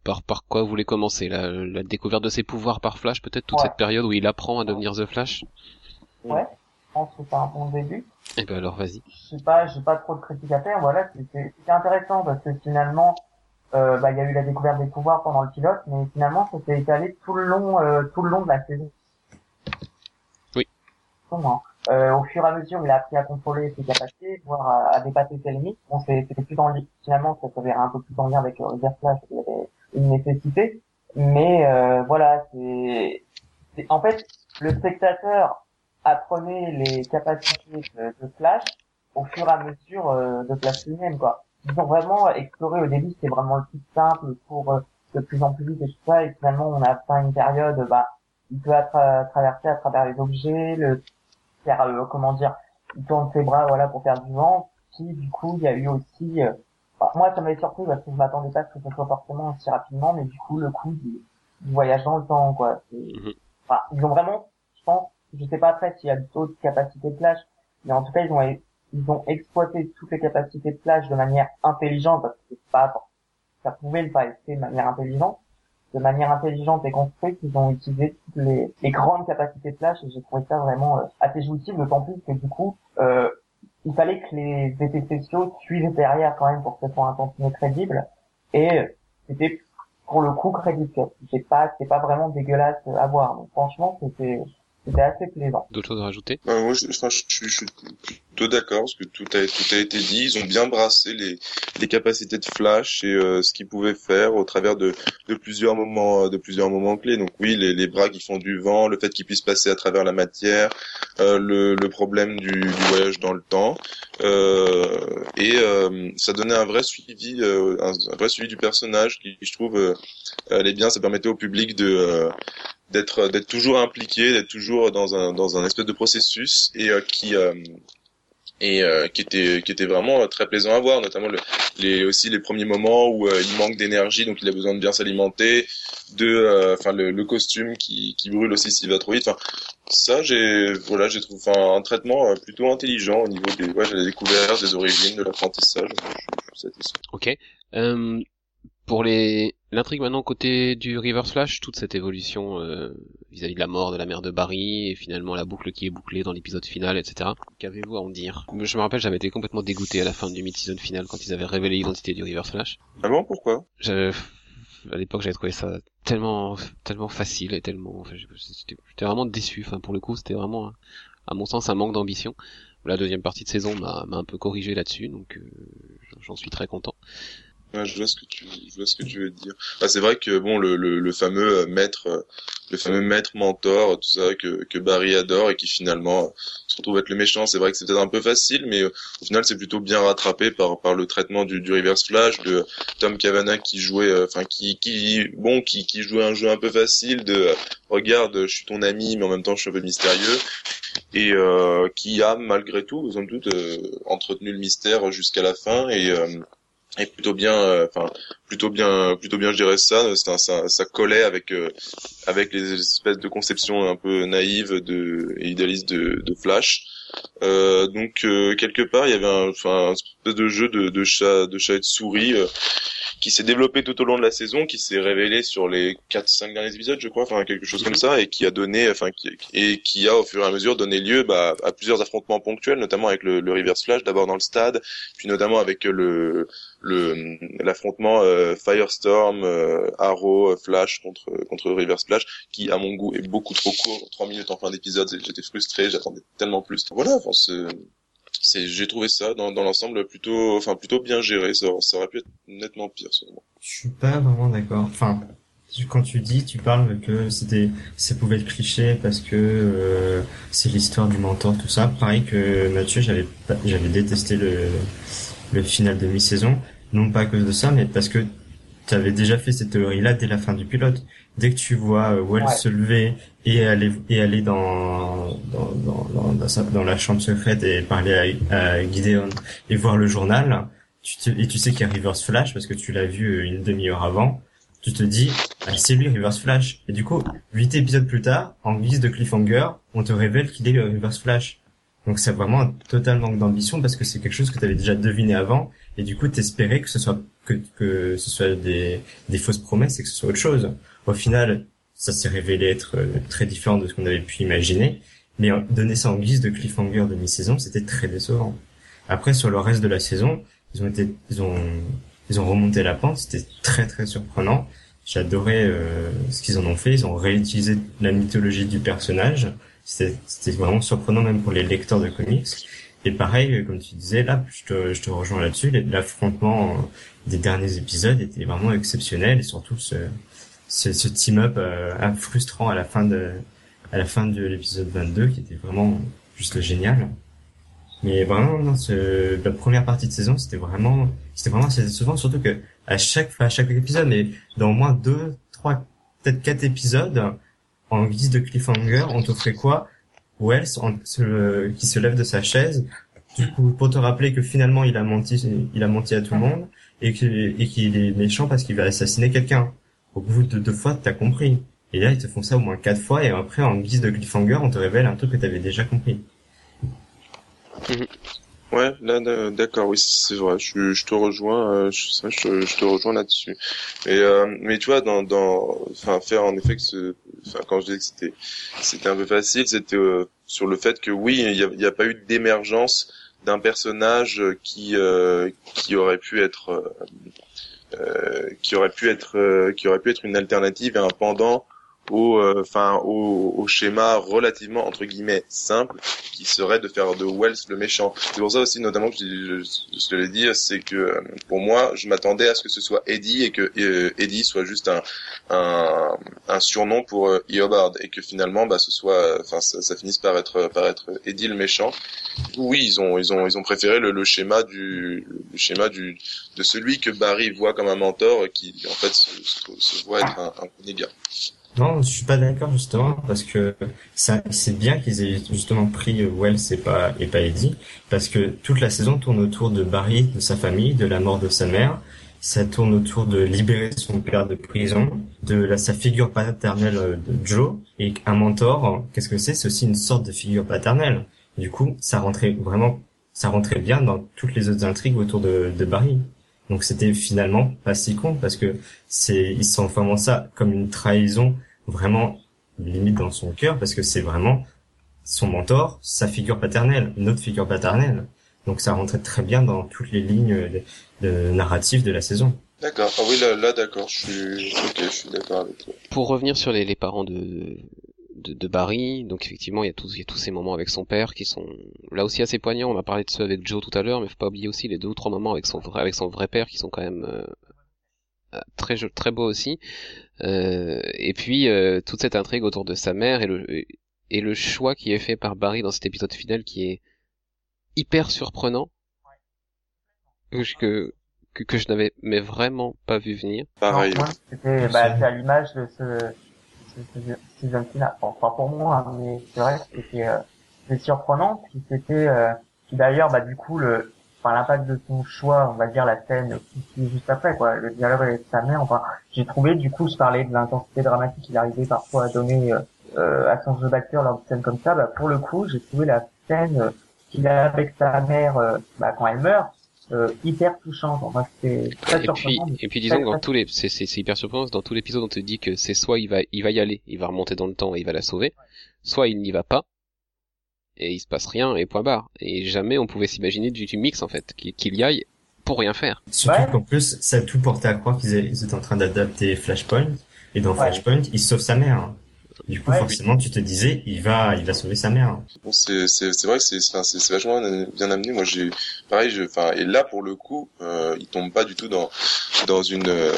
par, par quoi vous voulez commencer? La, la découverte de ses pouvoirs par Flash, peut-être toute Ouais. cette période où il apprend à devenir The Flash? Ouais, je pense que c'est un bon début. Eh ben alors vas-y. Je sais pas, j'ai pas trop de critiques à faire. Voilà, c'était intéressant parce que finalement, euh, bah, il y a eu la découverte des pouvoirs pendant le pilote, mais finalement, c'était étalé tout le long, euh, tout le long de la saison. Oui. Comment euh, au fur et à mesure, il a appris à contrôler ses capacités, voire à, à dépasser ses limites. Bon, c'est- c'était plus en finalement, ça s'avérait un peu plus en lien avec le reverse flash, il y avait une nécessité. Mais euh, voilà, c'est en fait le spectateur apprenait les capacités de, Flash au fur et à mesure euh, de Flash lui-même, quoi. Ils ont vraiment exploré au début, c'était vraiment le plus simple pour euh, de plus en plus vite et tout ça, et finalement on a atteint une période, bah, il peut attra- traverser à travers les objets, le faire, euh, comment dire, il tourne ses bras, voilà, pour faire du vent. Puis du coup, il y a eu aussi, bah, moi ça m'avait surpris parce que je m'attendais pas à ce que ce soit forcément aussi rapidement, mais du coup le coup du, du voyage dans le temps, quoi. Mhm. Enfin, ils ont vraiment, je pense, je sais pas après s'il y a d'autres capacités de Flash, mais en tout cas ils ont ils ont exploité toutes les capacités de Flash de manière intelligente parce que c'est pas ça pouvait le pas être fait de manière intelligente de manière intelligente et construite ils ont utilisé toutes les, les grandes capacités de Flash et j'ai trouvé ça vraiment euh, assez jouissif d'autant plus que du coup euh, il fallait que les effets spéciaux suivent derrière quand même pour que ce soit un tantinet crédible. Et euh, c'était pour le coup crédible. C'est pas c'est pas vraiment dégueulasse à voir. Donc franchement c'était c'était assez plaisant D'autres choses à rajouter? Euh, moi, je, enfin, je, je- je suis plutôt d'accord parce que tout a, tout a été dit. Ils ont bien brassé les, les capacités de Flash et euh, ce qu'ils pouvaient faire au travers de, de plusieurs moments, de plusieurs moments clés. Donc oui, les, les bras qui font du vent, le fait qu'ils puissent passer à travers la matière, euh, le, le problème du, du voyage dans le temps, euh, et euh, ça donnait un vrai suivi, euh, un, un vrai suivi du personnage qui, je trouve, euh, allait bien. Ça permettait au public de euh, d'être d'être toujours impliqué, d'être toujours dans un dans un espèce de processus et euh, qui euh, et euh, qui était qui était vraiment euh, très plaisant à voir, notamment le, les aussi les premiers moments où euh, il manque d'énergie, donc il a besoin de bien s'alimenter, de euh, enfin le, costume qui qui brûle aussi s'il va trop vite. Ça j'ai voilà j'ai trouvé un traitement euh, plutôt intelligent au niveau des ouais, des origines de l'apprentissage. Ok. Euh, pour les l'intrigue maintenant côté du Reverse Flash, toute cette évolution euh, vis-à-vis de la mort de la mère de Barry et finalement la boucle qui est bouclée dans l'épisode final, etc. Qu'avez-vous à en dire? Je me rappelle, j'avais été complètement dégoûté à la fin du mid-season final quand ils avaient révélé l'identité du Reverse Flash. Ah bon? Pourquoi? Je- à l'époque, j'avais trouvé ça tellement, tellement facile et tellement, enfin, j'étais vraiment déçu. Enfin, pour le coup, c'était vraiment, à mon sens, un manque d'ambition. La deuxième partie de saison m'a m'a un peu corrigé là-dessus, donc euh, j'en suis très content. Je vois ce que tu, je vois ce que tu veux dire. Bah, c'est vrai que bon, le, le, le fameux euh, maître, euh, le fameux maître mentor, tout ça que, que Barry adore et qui finalement se retrouve être le méchant. C'est vrai que c'est peut-être un peu facile, mais euh, au final, c'est plutôt bien rattrapé par par le traitement du, du Reverse Flash de Tom Cavanagh qui jouait, enfin qui qui bon qui qui jouait un jeu un peu facile de regarde, je suis ton ami, mais en même temps, je suis un peu mystérieux et euh, qui a malgré tout, toute, euh, entretenu le mystère jusqu'à la fin et euh, et plutôt bien euh, enfin plutôt bien plutôt bien je dirais ça ça ça, ça collait avec euh, avec les espèces de conceptions un peu naïves de et idéalistes de, de Flash. Euh, donc euh, quelque part il y avait un un espèce de jeu de, de chat de chat et de souris euh, qui s'est développé tout au long de la saison, qui s'est révélé sur les 4-5 derniers épisodes, je crois, enfin quelque chose comme ça, et qui a donné, enfin qui, et qui a au fur et à mesure donné lieu bah, à plusieurs affrontements ponctuels, notamment avec le, le Reverse Flash, d'abord dans le stade, puis notamment avec le le l'affrontement euh, Firestorm, euh, Arrow, euh, Flash contre contre Reverse Flash, qui à mon goût est beaucoup trop court, 3 minutes en fin d'épisode, j'étais frustré, j'attendais tellement plus. Voilà, enfin c'est j'ai trouvé ça dans, dans l'ensemble plutôt enfin plutôt bien géré ça, aurait pu être nettement pire moi. Je suis pas vraiment d'accord. Enfin, quand tu dis, tu parles que c'était, ça pouvait être cliché parce que euh, c'est l'histoire du mentor, tout ça. Pareil que Mathieu, j'avais, j'avais détesté le, le final de mi-saison, non pas à cause de ça, mais parce que tu avais déjà fait cette théorie-là dès la fin du pilote. Dès que tu vois euh, Wells Ouais. se lever et aller et aller dans dans dans dans, dans sa- dans la chambre secrète et parler à, à Gideon et voir le journal, tu te, et tu sais qu'il y a Reverse Flash parce que tu l'as vu euh, une demi-heure avant, tu te dis, ah, c'est lui Reverse Flash. Et du coup, huit épisodes plus tard, en guise de cliffhanger, on te révèle qu'il est le Reverse Flash. Donc c'est vraiment un total manque d'ambition parce que c'est quelque chose que tu avais déjà deviné avant et du coup t'espérais que ce soit que, que ce soit des, des fausses promesses et que ce soit autre chose. Au final, ça s'est révélé être euh, très différent de ce qu'on avait pu imaginer, mais donner ça en guise de cliffhanger de mi-saison, c'était très décevant. Après sur le reste de la saison, ils ont été ils ont ils ont remonté la pente, c'était très très surprenant. Adoré euh, ce qu'ils en ont fait, ils ont réutilisé la mythologie du personnage c'était vraiment surprenant même pour les lecteurs de comics. Et pareil, comme tu disais, là, je te, je te rejoins là-dessus, l'affrontement euh, des derniers épisodes était vraiment exceptionnel et surtout ce, ce, ce team-up euh, frustrant à la fin de à la fin de l'épisode 22 qui était vraiment juste génial. Mais vraiment, non, ce, la première partie de saison, c'était vraiment, c'était vraiment assez décevant, surtout que à chaque, à chaque épisode, mais dans au moins deux, trois, peut-être quatre épisodes, en guise de cliffhanger, on t'offrait quoi? Wells qui se lève de sa chaise, du coup pour te rappeler que finalement il a menti, il a menti à tout le monde et qu'il est méchant parce qu'il va assassiner quelqu'un. Au bout de deux fois, t'as compris. Et là, ils te font ça au moins quatre fois et après, en guise de cliffhanger, on te révèle un truc que t'avais déjà compris. Ouais, là, d'accord, oui, c'est vrai. Je, te rejoins, euh, je, te rejoins là-dessus. Et euh, mais tu vois, dans, dans, enfin, faire en effet que ce, enfin, quand je disais que c'était, c'était un peu facile, c'était euh, sur le fait que oui, il n'y a, a, pas eu d'émergence d'un personnage qui, euh, qui aurait pu être, euh, qui aurait pu être, qui aurait pu être une alternative et un pendant au euh, enfin au, au, schéma relativement entre guillemets simple qui serait de faire de Wells le méchant. C'est pour ça aussi notamment que je, je, te l'ai dit, c'est que euh, pour moi je m'attendais à ce que ce soit Eddie et que euh, Eddie soit juste un un, un surnom pour euh, Eobard et que finalement bah ce soit enfin ça, ça, finisse par être par être Eddie le méchant. Oui ils ont ils ont ils ont préféré le, le schéma du le schéma du de celui que Barry voit comme un mentor qui en fait se, se, voit être un, un. Non, je suis pas d'accord justement parce que ça, c'est bien qu'ils aient justement pris Wells et pas et pas Eddie parce que toute la saison tourne autour de Barry, de sa famille, de la mort de sa mère. Ça tourne autour de libérer son père de prison, de la, sa figure paternelle euh, de Joe et un mentor. Qu'est-ce que c'est? C'est aussi une sorte de figure paternelle. Du coup, ça rentrait vraiment, ça rentrait bien dans toutes les autres intrigues autour de, de Barry. Donc c'était finalement pas si con parce que c'est ils sont vraiment ça comme une trahison vraiment limite dans son cœur parce que c'est vraiment son mentor, sa figure paternelle, notre figure paternelle. Donc ça rentrait très bien dans toutes les lignes de, de narratives de la saison. D'accord. Ah oui, là, là d'accord. Je suis, ok, je suis d'accord avec toi. Pour revenir sur les, les parents de, de, de, Barry, donc effectivement, il y a tous, il y a tous ces moments avec son père qui sont là aussi assez poignants. On a parlé de ceux avec Joe tout à l'heure, mais faut pas oublier aussi les deux ou trois moments avec son vrai, avec son vrai père qui sont quand même euh, très très beau aussi. Euh, et puis euh, toute cette intrigue autour de sa mère et le et le choix qui est fait par Barry dans cet épisode final qui est hyper surprenant que que, que je n'avais mais vraiment pas vu venir. Pareil. C'était bah, à l'image de ce, ce, ce season final. Enfin, pas pour moi, hein, mais c'est vrai que c'était euh, surprenant. Puis c'était euh, d'ailleurs bah du coup le l'impact de son choix, on va dire la scène qui juste après quoi, le dialogue avec sa mère. Enfin, j'ai trouvé du coup, je parlais de l'intensité dramatique qu'il arrivait parfois à donner euh, à son jeu d'acteur lors de scènes comme ça. Bah, pour le coup, j'ai trouvé la scène qu'il a avec sa mère euh, bah, quand elle meurt. Euh, hyper touchante. Enfin, c'est très et Puis, et puis disons que dans tous les, c'est, c'est, hyper surprenant. Dans tous les épisodes, on te dit que c'est soit il va, il va y aller, il va remonter dans le temps et il va la sauver, soit il n'y va pas et il se passe rien et point barre. Et jamais on pouvait s'imaginer du, du mix en fait, qu'il y aille pour rien faire. Surtout qu'en plus, ça a tout porté à croire qu'ils étaient en train d'adapter Flashpoint et dans Flashpoint, il sauve sa mère. Du coup, forcément, tu te disais, il va, il va sauver sa mère. Bon, c'est, c'est, c'est vrai que c'est, c'est, c'est vachement bien amené. Moi, j'ai, pareil, je, enfin, et là, pour le coup, euh, il tombe pas du tout dans, dans une, euh,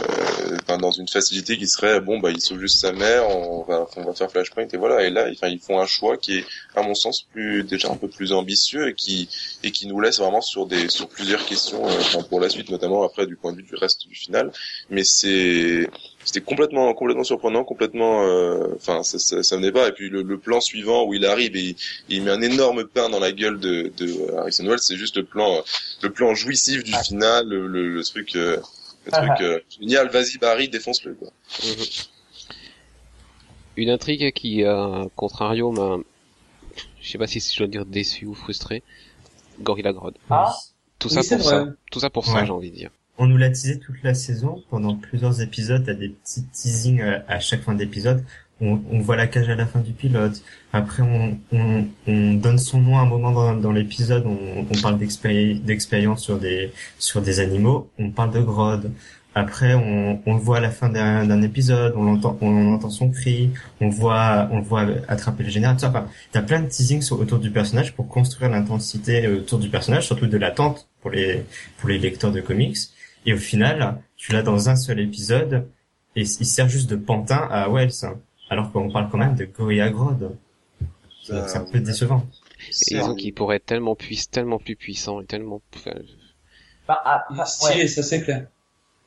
dans une facilité qui serait, bon, bah, il sauve juste sa mère, on va, on va faire Flashpoint et voilà. Et là, enfin, ils font un choix qui est, à mon sens, plus, déjà un peu plus ambitieux et qui, et qui nous laisse vraiment sur des, sur plusieurs questions, euh, pour la suite, notamment après du point de vue du reste du final. Mais c'est, c'était complètement complètement surprenant complètement euh, enfin ça, ça, ça venait pas et puis le, le, plan suivant où il arrive et il, met un énorme pain dans la gueule de, de Harrison Wells c'est juste le plan le plan jouissif du final le, le, truc euh, le truc ah. euh, génial vas-y Barry défonce-le quoi mhm. une intrigue qui à contrario m'a je sais pas si je dois dire déçu ou frustré, Gorilla Grodd. Ah, Tout Oui, ça c'est pour vrai. ça. Tout ça pour ça, j'ai envie de dire. On nous l'a teasé toute la saison, pendant plusieurs épisodes, t'as des petits teasings à, à chaque fin d'épisode. On, on voit la cage à la fin du pilote. Après, on, on, on donne son nom à un moment dans, dans l'épisode. On, parle d'expéri- d'expérience sur des sur des animaux. On parle de Grodd. Après, on, on le voit à la fin d'un épisode. On l'entend, on entend son cri. On voit, on le voit attraper le générateur. Enfin, t'as plein de teasings autour du personnage pour construire l'intensité autour du personnage, surtout de l'attente pour les pour les lecteurs de comics. Et au final, tu l'as dans un seul épisode, et il sert juste de pantin à Wells, alors qu'on parle quand même de Gorilla Grodd. C'est Bah, c'est un peu décevant. Et un- qu'il pourrait être tellement puissant, tellement plus puissant et tellement, bah, ah, Il bah, stylé, ouais. ça c'est clair.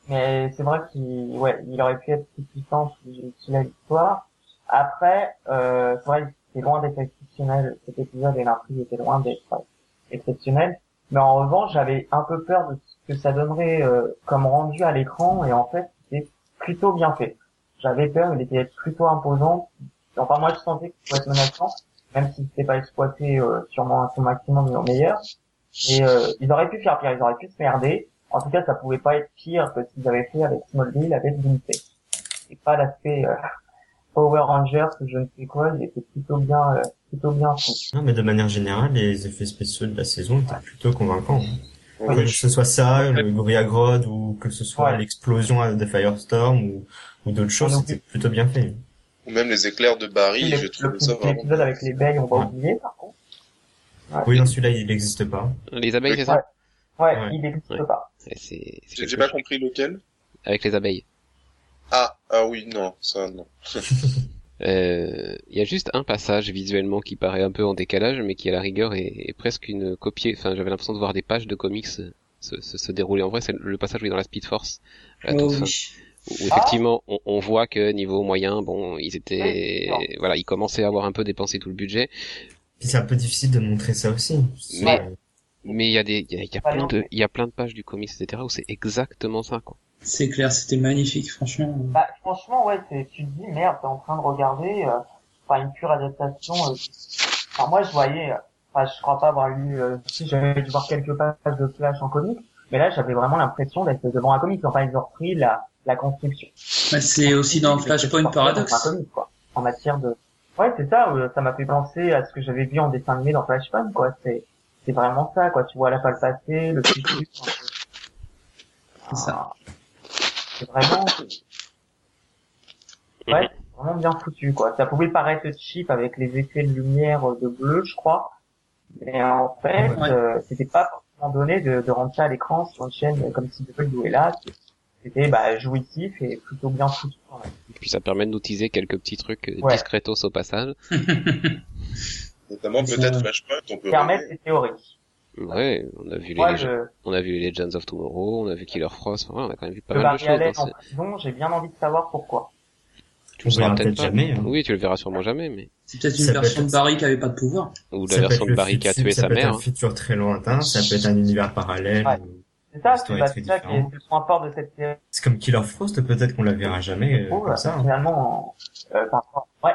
Mais c'est vrai qu'il, ouais, il aurait pu être plus puissant s'il s'il a l'histoire. Après, euh, c'est vrai, c'est loin d'être exceptionnel cet épisode et l'intrigue était loin d'être exceptionnelle. Mais en revanche, j'avais un peu peur de ce que ça donnerait euh, comme rendu à l'écran et en fait, c'était plutôt bien fait. J'avais peur, il était plutôt imposant. Enfin, moi, je sentais pouvait être menaçant, même si c'était pas exploité euh, sûrement à son maximum et au meilleur. Et euh, ils auraient pu faire pire, ils auraient pu se merder. En tout cas, ça pouvait pas être pire que ce qu'ils avaient fait avec Smallville, avec Doomsday. Et pas l'aspect euh, *laughs* Power Rangers ou je ne sais quoi, il était plutôt bien, plutôt bien fait. Non, mais de manière générale, les effets spéciaux de la saison étaient plutôt convaincants. Ouais, Que ce soit ça, le Gorilla Grodd, ou que ce soit Ouais. l'explosion de Firestorm, ou, ou d'autres choses, On c'était plutôt bien fait. Ou même les éclairs de Barry, Le- j'ai le trouvé ça vraiment. épisode avec les baies, on va Ouais. oublier par contre. Ouais, Oui, non, celui-là, il n'existe pas. les abeilles, c'est ça? ouais, Ouais. il n'existe Ouais. pas. J'ai pas chose. compris lequel. Avec les abeilles. Ah, ah oui, non, ça non. *laughs* *laughs* Euh, Il y a juste un passage visuellement qui paraît un peu en décalage, mais qui à la rigueur est, est presque une copie. Enfin, j'avais l'impression de voir des pages de comics se, se, se- se dérouler. En vrai, c'est le passage où il est dans la Speed Force. à Oh toute fin. oui. Où effectivement, on, on voit que niveau moyen, bon, ils étaient, Oui, voilà, ils commençaient à avoir un peu dépensé tout le budget. Puis c'est un peu difficile de montrer ça aussi. Mais- Mais il y a des, il y a, y plein de, il y a plein de pages du comics, etc. où c'est exactement ça, quoi. C'est clair, c'était magnifique, franchement. Bah, franchement, ouais, tu te dis, merde, t'es en train de regarder, euh, enfin, une pure adaptation, euh, enfin, moi, je voyais, euh, enfin, je crois pas avoir lu, euh, si j'avais dû voir quelques pages de Flash en comics, mais là, j'avais vraiment l'impression d'être devant un comics, enfin, ils ont repris la, la construction. Bah, c'est aussi dans Flashpoint Paradox. comics, quoi, en matière de, ouais, c'est ça, ça m'a fait penser à ce que j'avais vu en dessin animé dans Flashpoint, quoi, c'est, c'est vraiment ça, quoi, tu vois la fois le peu. C'est ça. Ah, C'est vraiment, *laughs* Ouais, c'est vraiment bien foutu, quoi. Ça pouvait paraître cheap avec les effets de lumière euh, de bleu, je crois. Mais en fait, Ouais. euh, c'était pas forcément donné de, de rendre ça à l'écran sur une chaîne euh, comme si de est là. C'était bah, jouissif et plutôt bien foutu. quand même. Et puis ça permet de nous teaser quelques petits trucs euh, Ouais. discretos au passage. *laughs* Notamment peut-être Flashpoint, on peut Permettre c'est théorique. Ouais, on a vu les, Moi, Leg- je, on a vu les Legends of Tomorrow, on a vu Killer Frost, enfin, voilà, on a quand même vu pas le mal de Barry choses. Allen dans en ce- prison, j'ai bien envie de savoir pourquoi. Tu le On verra verras peut-être jamais, hein. Oui, tu le verras sûrement jamais, mais C'est peut-être une Ça peut version être- de Barry qui avait pas de pouvoir. ou Ça la peut version de Barry qui a tué ça sa peut être mère. un futur très lointain, ça peut être un univers parallèle. Ouais. ou- C'est ça, c'est ça qui est le point fort de cette série. C'est comme Killer Frost, peut-être qu'on la verra jamais euh, comme ça. hein. Finalement, en- euh, ouais,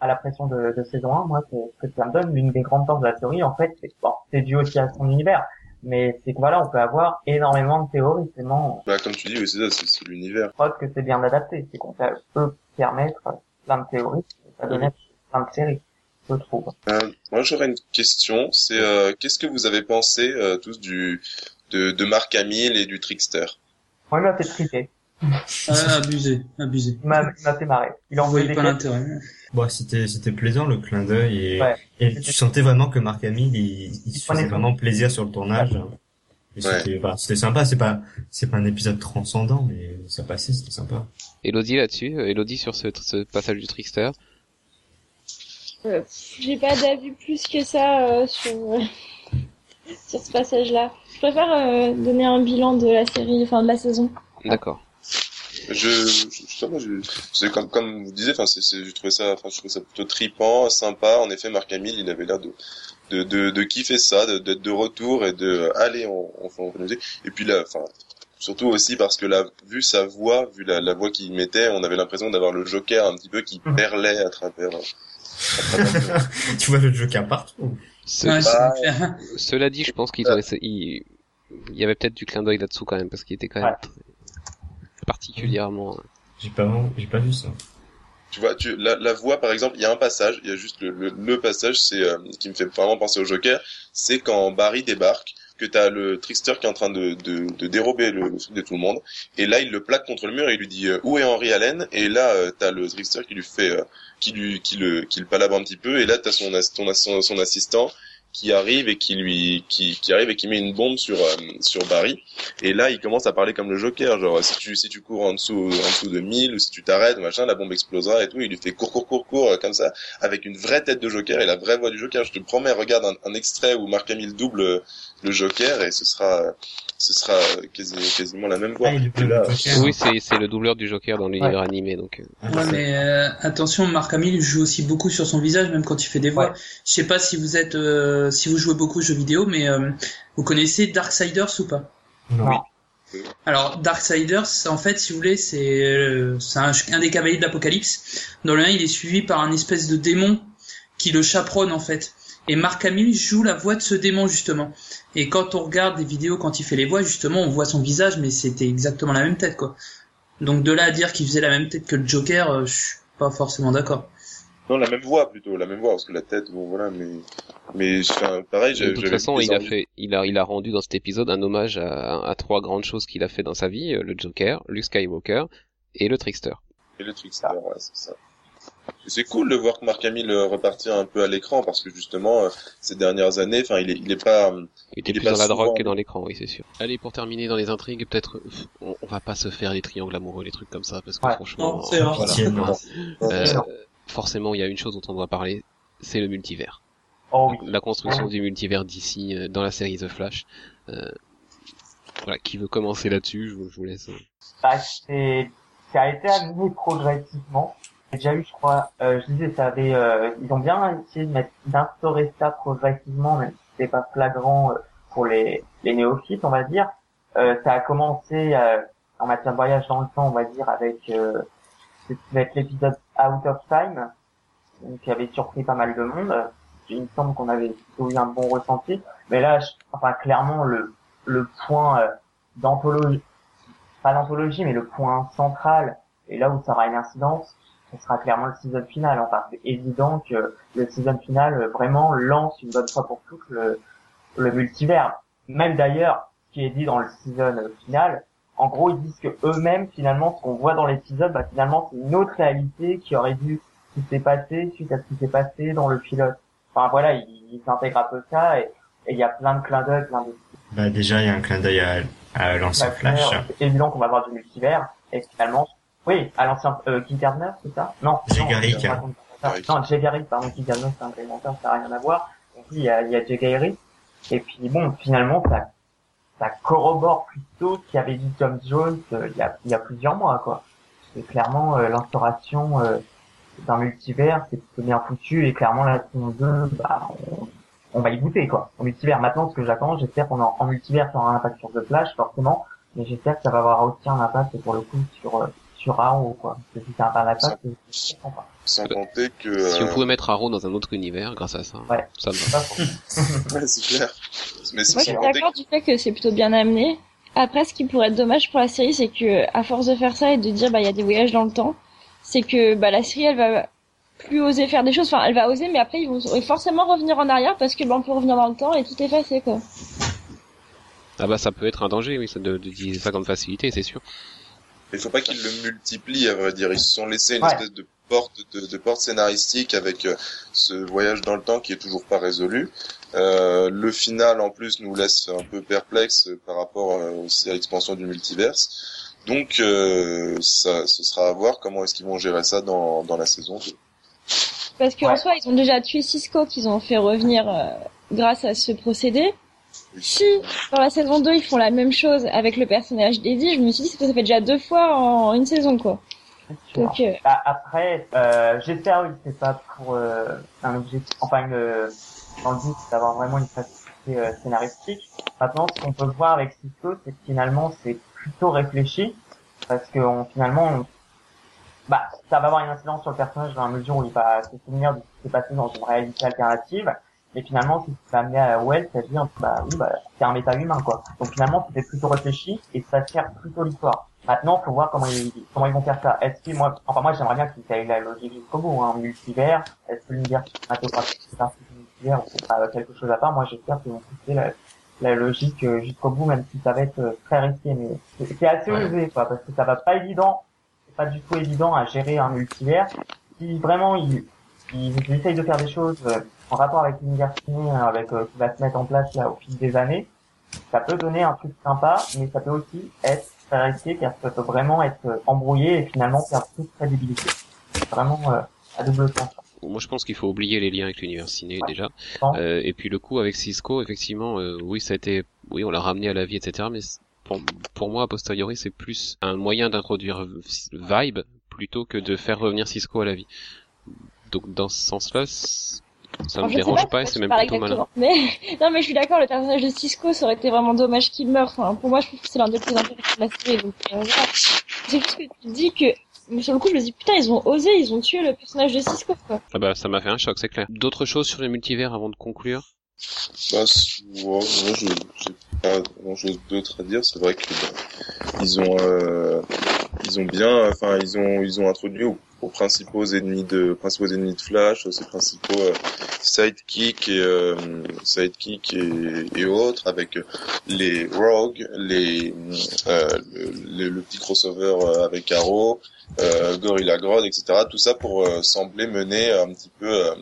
à la pression de, de saison 1, moi, c'est ce que ça me donne. L'une des grandes forces de la théorie, en fait, c'est bon, c'est dû aussi à son univers. Mais c'est que voilà, on peut avoir énormément de théories, seulement, Bah, comme tu dis, oui, c'est ça, c'est c'est l'univers. je crois que c'est bien adapté. C'est qu'on peut permettre plein de théories, ça donne plein de séries, je trouve. Euh, moi, j'aurais une question. C'est euh, qu'est-ce que vous avez pensé euh, tous du de, de Mark Hamill et du Trickster? Moi, il m'a fait triper. *laughs* Ah, abusé, abusé. Il m'a, il m'a fait marrer. Il envoyait voyait des pas l'intérêt. Bon, c'était c'était plaisant le clin d'œil et, Ouais. et tu sentais vraiment que Marc Hamill il, il se faisait vraiment plaisir sur le tournage. Ouais. c'était bah, c'était sympa, c'est pas c'est pas un épisode transcendant mais ça passait, c'était sympa. Elodie là-dessus, euh, Elodie sur ce, ce passage du Trickster. Euh, J'ai pas d'avis plus que ça euh, sur euh, *laughs* sur ce passage-là. Je préfère euh, donner un bilan de la série, enfin de la saison. D'accord. Je, je, je, c'est comme, comme vous disiez, enfin, c'est, c'est, j'ai trouvé ça, enfin, je trouvais ça plutôt tripant, sympa. En effet, Marc Hamill, il avait l'air de, de, de, de kiffer ça, de, d'être de retour et de, euh, allez, on, on fait, musiques. Et puis là, enfin, surtout aussi parce que là, vu sa voix, vu la, la voix qu'il mettait, on avait l'impression d'avoir le Joker un petit peu qui Mhm. perlait à travers, *laughs* tu vois le Joker partout. Ce- Ouais. Cela dit, je pense qu'ils il il y avait peut-être du clin d'œil là-dessous quand même, parce qu'il était quand même Ouais. Particulièrement. J'ai pas, j'ai pas vu ça. Tu vois, tu, la, la voix, par exemple, il y a un passage, il y a juste le, le, le passage, c'est euh, qui me fait vraiment penser au Joker, c'est quand Barry débarque, que t'as le trickster qui est en train de, de, de dérober le, le truc de tout le monde, et là il le plaque contre le mur et il lui dit euh, où est Henry Allen, et là euh, t'as le trickster qui lui fait, euh, qui lui, qui le, qui le palabre un petit peu, et là t'as son, as- ton, son, son assistant qui arrive et qui lui, qui, qui arrive et qui met une bombe sur, euh, sur Barry, et là il commence à parler comme le Joker, genre si tu, si tu cours en dessous, en dessous de 1000 ou si tu t'arrêtes, machin, la bombe explosera et tout, il lui fait cours, cours, cours, cours, euh, comme ça, avec une vraie tête de Joker et la vraie voix du Joker. Je te promets, regarde un, un extrait où Mark Hamill double euh, le Joker et ce sera, ce sera euh, quasi, quasiment la même voix. Ah, là. Oui, c'est c'est le doubleur du Joker dans l'univers animé, donc. euh, Ah, Ouais, mais euh, attention, Mark Hamill joue aussi beaucoup sur son visage, même quand il fait des voix. Ouais. Je sais pas si vous êtes, euh, si vous jouez beaucoup aux jeux vidéo, mais euh, vous connaissez Darksiders ou pas? Non. Oui. Alors Darksiders, en fait, si vous voulez, c'est euh, un, un des cavaliers de l'Apocalypse. Dans le 1, il est suivi par un espèce de démon qui le chaperonne en fait. Et Mark Hamill joue la voix de ce démon justement. Et quand on regarde des vidéos quand il fait les voix, justement, on voit son visage, mais c'était exactement la même tête quoi. Donc de là à dire qu'il faisait la même tête que le Joker, euh, je suis pas forcément d'accord. Non, la même voix plutôt, la même voix parce que la tête, bon voilà, mais, mais enfin, pareil, De toute façon, il a fait, il a, il a rendu dans cet épisode un hommage à, à trois grandes choses qu'il a fait dans sa vie euh, le Joker, Luke Skywalker et le Trickster. Et le trickster, ouais, c'est ça. C'est cool de voir que Mark Hamill euh, repartir un peu à l'écran parce que justement euh, ces dernières années, enfin il est, il est pas, euh, Il était Il est plus pas dans la drogue que dans l'écran, oui, c'est sûr. Allez, pour terminer dans les intrigues, peut-être, on, on va pas se faire les triangles amoureux, les trucs comme ça, parce que Ouais. franchement, Non, c'est voilà. Forcément, il y a une chose dont on doit parler, c'est le multivers. Oh oui. La construction du multivers d'ici euh, dans la série The Flash. Euh, voilà, qui veut commencer là-dessus, je, vous- je vous laisse. euh. Bah, ça a été amené progressivement. J'ai déjà eu, je crois, euh, je disais, ça avait, euh, ils ont bien essayé d'instaurer ça progressivement, même si c'était pas flagrant pour les, les néophytes, on va dire. Euh, ça a commencé euh, en matière de voyage dans le temps, on va dire, avec, euh, ce qui va être l'épisode Out of Time, donc, qui avait surpris pas mal de monde. Il me semble qu'on avait eu un bon ressenti. Mais là, je- enfin, clairement, le, le point euh, d'anthologie, pas d'anthologie, mais le point central, et là où ça aura une incidence, ce sera clairement le season final. Enfin, c'est évident que le season final euh, vraiment lance une bonne fois pour toutes le, le multivers. Même d'ailleurs, ce qui est dit dans le season euh, final, en gros, ils disent que eux-mêmes, finalement, ce qu'on voit dans l'épisode, bah, finalement, c'est une autre réalité qui aurait dû qui s'est passé suite à ce qui s'est passé dans le pilote. Enfin, voilà, ils, ils intègrent un peu ça, et il y a plein de clins d'œil, plein de Bah, déjà, il y a un clin d'œil à, à l'ancien Flash. C'est évident qu'on va avoir du multivers, et finalement, oui, à l'ancien, euh, Guy Gardner, c'est ça? Non. Jay non, Garrick. je raconte pas ça. Non, Jay Garrick, pardon, Guy Gardner, c'est un agrémenteur, ça n'a rien à voir. Donc, il y a, il y a Jay Garrick. Et puis, bon, finalement, ça, ça corrobore plutôt ce qu'avait dit Tom Jones, euh, il y a, il y a plusieurs mois, quoi. C'est clairement, euh, l'instauration, euh, d'un multivers, c'est plutôt bien foutu, et clairement, la saison 2, bah, on, on va y goûter, quoi. En multivers. Maintenant, ce que j'attends, j'espère qu'on en, en multivers, ça aura un impact sur The Flash, forcément, mais j'espère que ça va avoir aussi un impact, pour le coup, sur, sur Arrow, quoi. Parce que si je comprends pas. sans compter que. Si on euh, pouvait mettre Arrow dans un autre univers grâce à ça, Ouais. ça me va. *laughs* Ouais, c'est clair. Mais Moi, je suis d'accord du fait que c'est plutôt bien amené. Après, ce qui pourrait être dommage pour la série, c'est que, à force de faire ça et de dire, bah, il y a des voyages dans le temps, c'est que, bah, la série, elle va plus oser faire des choses. Enfin, elle va oser, mais après, ils vont forcément revenir en arrière parce que, bah, on peut revenir dans le temps et tout effacer, quoi. Ah bah ça peut être un danger, oui, ça, de, d'utiliser ça comme facilité, c'est sûr. Il faut pas qu'ils le multiplient, à vrai dire. Ils se sont laissés une Ouais. espèce de porte, de, de porte scénaristique avec euh, ce voyage dans le temps qui est toujours pas résolu. Euh, le final, en plus, nous laisse un peu perplexe par rapport euh, aussi à l'expansion du multiverse. Donc, euh, ça, ce sera à voir comment est-ce qu'ils vont gérer ça dans, dans la saison 2. Parce qu'en Ouais. soi, ils ont déjà tué Cisco qu'ils ont fait revenir euh, grâce à ce procédé. Si dans la saison 2 ils font la même chose avec le personnage d'Eddie, je me suis dit que ça fait déjà deux fois en une saison quoi. Donc euh, Bah, après, euh, j'espère que c'est pas pour euh, un objectif, enfin une, dans le but d'avoir vraiment une facilité euh, scénaristique. Maintenant, ce qu'on peut voir avec Cisco, c'est que finalement c'est plutôt réfléchi, parce que on, finalement, on- bah, ça va avoir une incidence sur le personnage dans la mesure où il va se souvenir de ce qui s'est passé dans une réalité alternative. Mais finalement, qui va amener à Wells, c'est dire, bah oui, bah, c'est un méta-humain, quoi. Donc finalement, c'était plutôt réfléchi et ça sert plutôt l'histoire. Maintenant, faut voir comment ils, comment ils vont faire ça. Est-ce que moi, enfin moi, j'aimerais bien qu'ils aient la logique jusqu'au bout, hein, multivers. Est-ce que l'univers cinématographique, c'est un multivers ou c'est pas quelque chose à part? Moi, j'espère qu'ils vont pousser la, la logique euh, jusqu'au bout, même si ça va être euh, très risqué. Mais c'est c'est assez Ouais. osé, quoi, parce que ça va pas évident, c'est pas du tout évident à gérer un multivers. Si vraiment ils, ils, ils essayent de faire des choses euh, en rapport avec l'univers ciné, euh, avec euh, qui va se mettre en place là au fil des années, ça peut donner un truc sympa, mais ça peut aussi être très risqué car ça peut vraiment être euh, embrouillé et finalement perdre toute crédibilité. Vraiment euh, à double sens. Moi, je pense qu'il faut oublier les liens avec l'univers ciné déjà. Euh, et puis le coup avec Cisco, effectivement, euh, oui, ça a été, oui, on l'a ramené à la vie, etc. Mais pour, pour moi, a posteriori, c'est plus un moyen d'introduire Vibe plutôt que de faire revenir Cisco à la vie. Donc dans ce sens-là, ça me je sais dérange pas et c'est même plutôt malin. Mais *laughs* non, mais je suis d'accord. Le personnage de Cisco, ça aurait été vraiment dommage qu'il meure. Enfin, pour moi, je trouve que c'est l'un des plus intéressants de la série. Donc, euh, voilà. C'est juste que tu dis que, mais sur le coup, je me dis putain, ils ont osé, ils ont tué le personnage de Cisco. Quoi. Ah bah ça m'a fait un choc, c'est clair. D'autres choses sur les multivers avant de conclure? Bah, ouais, moi, je j'ai pas grand chose d'autre à dire. C'est vrai que bah, ils ont, euh, ils ont bien, enfin, ils ont, ils ont introduit aux principaux ennemis de, principaux ennemis de Flash, aux ses principaux euh, sidekicks et euh, sidekicks et, et autres, avec les Rogue, les, euh, le, le- petit crossover euh, avec Arrow, euh, Gorilla Grodd, etc. Tout ça pour euh, sembler mener un petit peu euh,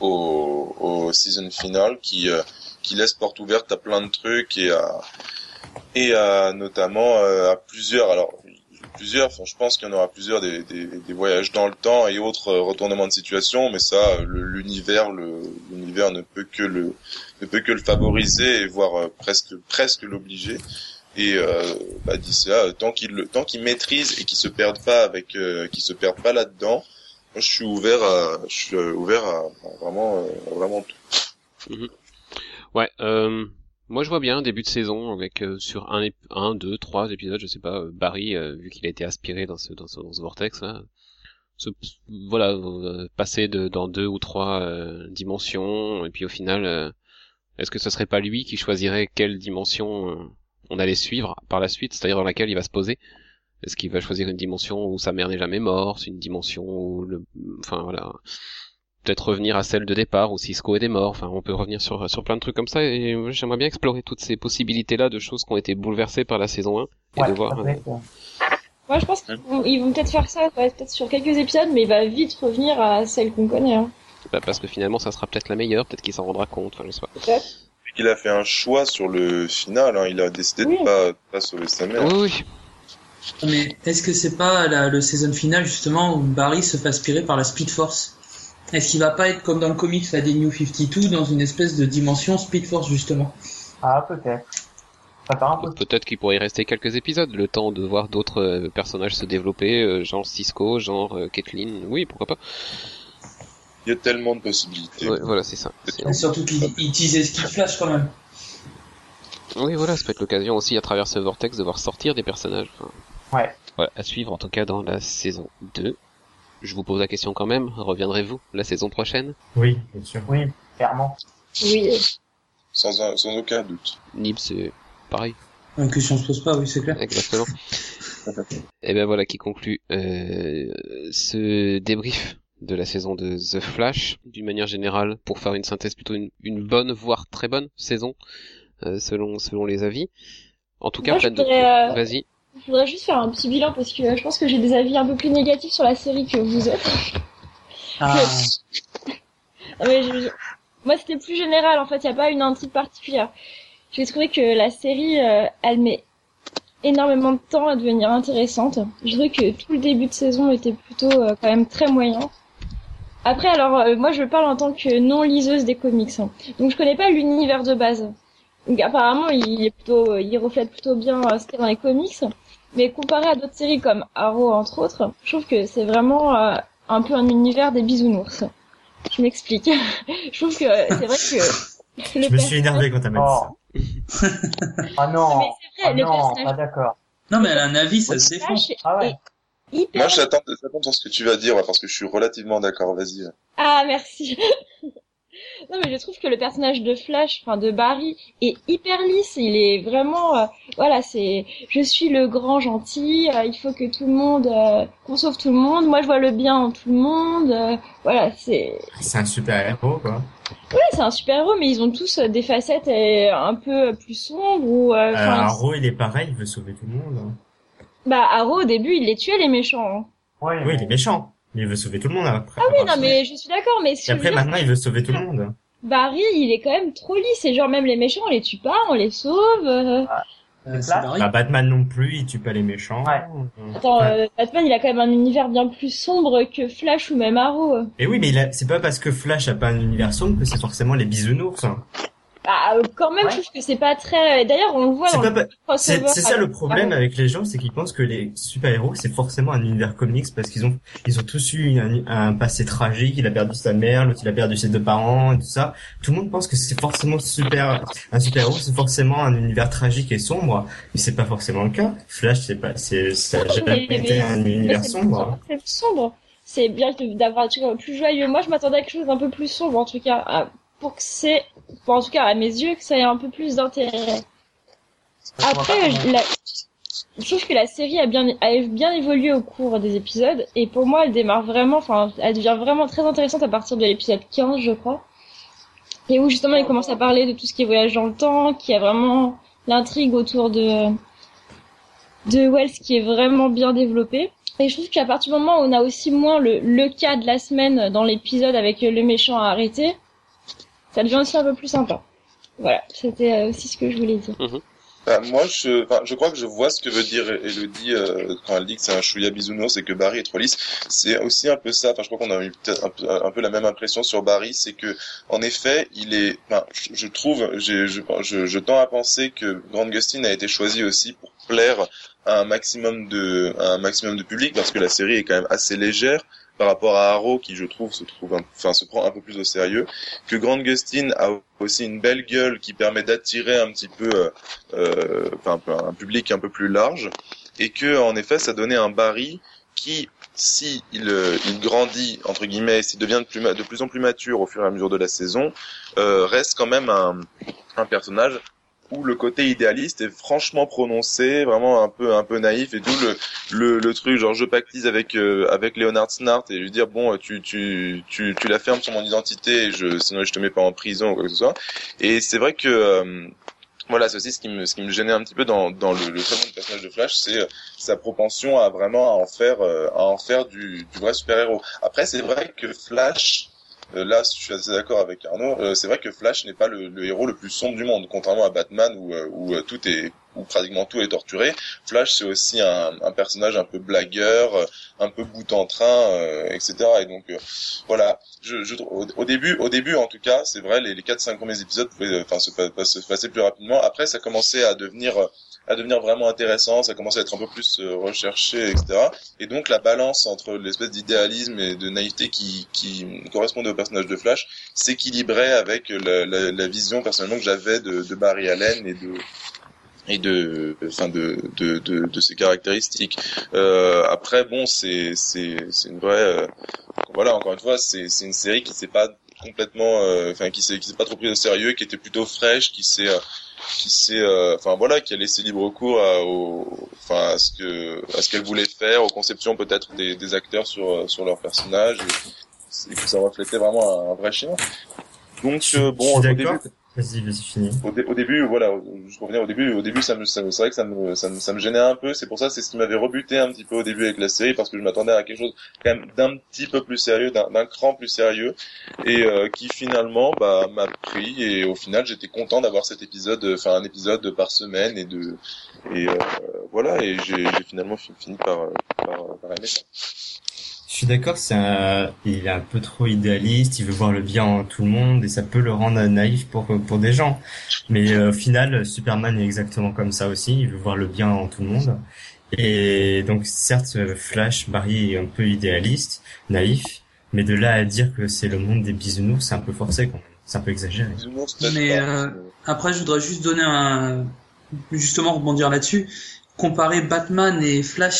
au, au season final qui euh, qui laisse porte ouverte à plein de trucs et à et à notamment euh, à plusieurs alors plusieurs je pense qu'il y en aura plusieurs des, des, voyages dans le temps et autres euh, retournements de situation mais ça euh, l'univers l'univers ne peut que le ne peut que le favoriser et voire euh, presque presque l'obliger et euh, bah, d'ici là tant qu'il le tant qu'il maîtrise et qu'il se perde pas avec euh, se perde pas là dedans moi, je suis ouvert à, je suis euh, ouvert à, vraiment, euh, vraiment tout. Mhm. Ouais, euh, moi je vois bien début de saison avec euh, sur un, un, deux, trois épisodes, je sais pas, euh, Barry, euh, vu qu'il a été aspiré dans ce, dans ce, dans ce vortex là, se, voilà, euh, passer de, dans deux ou trois euh, dimensions, et puis au final, euh, est-ce que ce serait pas lui qui choisirait quelle dimension on allait suivre par la suite, c'est-à-dire dans laquelle il va se poser? Est-ce qu'il va choisir une dimension où sa mère n'est jamais morte, une dimension où le, enfin voilà, peut-être revenir à celle de départ où Cisco était mort. Enfin, on peut revenir sur sur plein de trucs comme ça et moi, j'aimerais bien explorer toutes ces possibilités-là de choses qui ont été bouleversées par la saison 1 et Ouais, de voir. être, euh, Moi, je pense qu'ils vont, peut-être faire ça, ouais, peut-être sur quelques épisodes, mais il va vite revenir à celle qu'on connaît. Hein. bah, parce que finalement, ça sera peut-être la meilleure, peut-être qu'il s'en rendra compte. Enfin, je sais pas. Peut-être. Il a fait un choix sur le final, hein. il a décidé Oui. de pas, de pas sauver sa mère. Oui, oui. Mais est-ce que c'est pas la, le season final justement où Barry se fait aspirer par la Speed Force? Est-ce qu'il va pas être comme dans le comics la des New 52 dans une espèce de dimension Speed Force justement Ah, peut-être. Peut-être qu'il pourrait y rester quelques épisodes, le temps de voir d'autres euh, personnages se développer, euh, genre Cisco, genre euh, Kathleen. Oui, pourquoi pas. Il y a tellement de possibilités. Ouais, voilà, c'est ça. Et Surtout qu'il il teasait ce qui flash quand même. Oui, voilà, ça peut être l'occasion aussi à travers ce vortex de voir sortir des personnages. Enfin, Ouais. Voilà, à suivre en tout cas dans la saison 2. Je vous pose la question quand même, reviendrez-vous la saison prochaine? Oui, bien sûr. Oui, clairement. Oui. Sans, un- sans aucun doute. Nib, c'est pareil. Une question se pose pas, oui c'est clair. Exactement. *laughs* Et ben voilà qui conclut euh, ce débrief de la saison de The Flash, d'une manière générale, pour faire une synthèse plutôt une, une bonne, voire très bonne saison, euh, selon selon les avis. En tout cas, Moi, je plein de... euh, Vas-y. Je voudrais juste faire un petit bilan parce que je pense que j'ai des avis un peu plus négatifs sur la série que vous autres. Ah, *laughs* mais je- je- Moi, c'était plus général. En fait, il n'y a pas une intrigue particulière. J'ai trouvé que la série, euh, elle met énormément de temps à devenir intéressante. Je trouvais que tout le début de saison était plutôt euh, quand même très moyen. Après, alors, euh, moi, je parle en tant que non liseuse des comics. hein. Donc, je connais pas l'univers de base. Donc, apparemment, il est plutôt, il reflète plutôt bien ce qu'il y a dans les comics. Mais comparé à d'autres séries comme Arrow, entre autres, je trouve que c'est vraiment euh, un peu un univers des bisounours. Je m'explique. *laughs* je trouve que c'est vrai que *laughs* Je me suis énervé quand t'as dit ça. Oh. ah non. Mais c'est vrai, Ah le non, personnage pas d'accord. non mais elle a un avis, ça se défend. Ah ouais. hyper. Moi, j'attends, sur ce que tu vas dire, parce que je suis relativement d'accord. Vas-y. Ah, merci. *laughs* non, mais je trouve que le personnage de Flash, enfin de Barry, est hyper lisse. Il est vraiment, euh, voilà, c'est, je suis le grand gentil. euh, il faut que tout le monde, euh, qu'on sauve tout le monde. Moi, je vois le bien en tout le monde. euh, voilà, c'est, C'est un super héros, quoi. ouais, c'est un super héros, mais ils ont tous des facettes euh, un peu plus sombres ou, euh, Euh, enfin, Arrow, il est pareil, il veut sauver tout le monde. hein. bah Arrow au début, il les tuait les méchants. hein. Oui, Oui, il est méchant. Mais il veut sauver tout le monde après. Ah oui, non, mais je suis d'accord, mais ce Et après, maintenant, il veut sauver tout le monde. Barry, il est quand même trop lisse. Et genre, même les méchants, on les tue pas, on les sauve. euh. Euh, Flash Barry. Bah, Batman non plus, il tue pas les méchants. Ouais. Euh, Attends, ouais. euh, Batman, il a quand même un univers bien plus sombre que Flash ou même Arrow. Et oui, mais a... c'est pas parce que Flash a pas un univers sombre que c'est forcément les bisounours. hein. Bah, euh, quand même, Ouais. je trouve que c'est pas très... D'ailleurs, on le voit C'est pas ça le problème avec les gens, c'est qu'ils pensent que les super-héros c'est forcément un univers comics parce qu'ils ont ils ont tous eu un, un passé tragique. Il a perdu sa mère, l'autre il a perdu ses deux parents et tout ça. Tout le monde pense que c'est forcément super un super-héros, c'est forcément un univers tragique et sombre, mais c'est pas forcément le cas. Flash c'est pas c'est ça a Mais- jamais mais- été un mais univers sombre. C'est sombre. C'est bien d'avoir un truc plus joyeux. Moi, je m'attendais à quelque chose d'un peu plus sombre, en tout cas. à- Pour que c'est... en tout cas, à mes yeux, que ça ait un peu plus d'intérêt. Après, je, la... je trouve que la série a bien, a bien évolué au cours des épisodes, et pour moi, elle démarre vraiment, enfin, elle devient vraiment très intéressante à partir de l'épisode 15, je crois. Et où justement, il commence à parler de tout ce qui est voyage dans le temps, qui a vraiment l'intrigue autour de, de Wells qui est vraiment bien développée. Et je trouve qu'à partir du moment où on a aussi moins le, le cas de la semaine dans l'épisode avec le méchant à arrêter, ça devient aussi un peu plus sympa. Voilà, c'était euh, aussi ce que je voulais dire. Bah, moi, je, enfin, je crois que je vois ce que veut dire Elodie euh, quand elle dit que c'est un chouïa bisounours et que Barry est trop lisse. C'est aussi un peu ça. Enfin, je crois qu'on a eu peut-être un peu, un peu la même impression sur Barry, c'est que, en effet, il est. Enfin, je, je trouve, je, je, je tends à penser que Grant Gustin a été choisi aussi pour plaire à un maximum de, à un maximum de public parce que la série est quand même assez légère par rapport à Arrow qui je trouve se trouve enfin se prend un peu plus au sérieux que Grant Gustin a aussi une belle gueule qui permet d'attirer un petit peu euh, euh, enfin un, public un peu plus large et que en effet ça donnait un Barry qui si il, euh, il grandit entre guillemets s'il devient de plus, de plus en plus mature au fur et à mesure de la saison euh, reste quand même un, un personnage où le côté idéaliste est franchement prononcé, vraiment un peu un peu naïf et tout le le, le truc genre je pactise avec euh, avec Leonard Snart et lui dire bon tu tu tu tu la fermes sur mon identité et je sinon je te mets pas en prison ou quoi que ce soit et c'est vrai que euh, voilà, c'est aussi ce qui me, ce qui me gênait un petit peu dans, dans le, le traitement du personnage de Flash, c'est euh, sa propension à vraiment à en faire, euh, à en faire du, du vrai super-héros. Après, c'est vrai que Flash, euh, là, je suis assez d'accord avec Arnaud, euh, c'est vrai que Flash n'est pas le, le héros le plus sombre du monde, contrairement à Batman où, euh, où euh, tout est, où pratiquement tout est torturé. Flash, c'est aussi un, un personnage un peu blagueur, euh, un peu bout en train, euh, etc. Et donc, euh, voilà, je, je, au, début, au début en tout cas, c'est vrai, les, les 4-5 premiers épisodes pouvaient, euh, enfin, se, se passer plus rapidement. Après, ça commençait à devenir, euh, à devenir vraiment intéressant, ça commençait à être un peu plus euh, recherché, etc. Et donc, la balance entre l'espèce d'idéalisme et de naïveté qui, qui correspondait au personnage de Flash s'équilibrait avec la, la, la vision personnellement que j'avais de, de Barry Allen et de et de enfin de de de, de ses caractéristiques euh, après bon c'est c'est c'est une vraie euh, voilà encore une fois c'est c'est une série qui s'est pas complètement euh, enfin qui s'est qui s'est pas trop prise au sérieux qui était plutôt fraîche qui s'est euh, qui s'est euh, enfin voilà qui a laissé libre cours à, au enfin à ce que à ce qu'elle voulait faire aux conceptions peut-être des, des acteurs sur euh, sur leurs personnages et, et que ça reflétait vraiment un, un vrai chien donc euh, bon au début. Vas-y, vas-y, fini. au, dé- au début, voilà, je reviens au début. Au début, ça me, ça me- c'est vrai que ça me, ça me, ça me gênait un peu. C'est pour ça, c'est ce qui m'avait rebuté un petit peu au début avec la série, parce que je m'attendais à quelque chose quand même d'un petit peu plus sérieux, d'un, cran plus sérieux, et euh, qui finalement, bah, m'a pris. Et au final, j'étais content d'avoir cet épisode, enfin un épisode par semaine, et de, et euh, voilà, et j'ai, finalement fi- fini par, euh, par, par aimer ça. Je suis d'accord, c'est un, il est un peu trop idéaliste, il veut voir le bien en tout le monde et ça peut le rendre naïf pour pour des gens. Mais euh, au final, Superman est exactement comme ça aussi, il veut voir le bien en tout le monde. Et donc certes, Flash, Barry est un peu idéaliste, naïf, mais de là à dire que c'est le monde des bisounours, c'est un peu forcé quand même. C'est un peu exagéré. Mais euh, après, je voudrais juste donner un, justement rebondir là-dessus. Comparer Batman et Flash,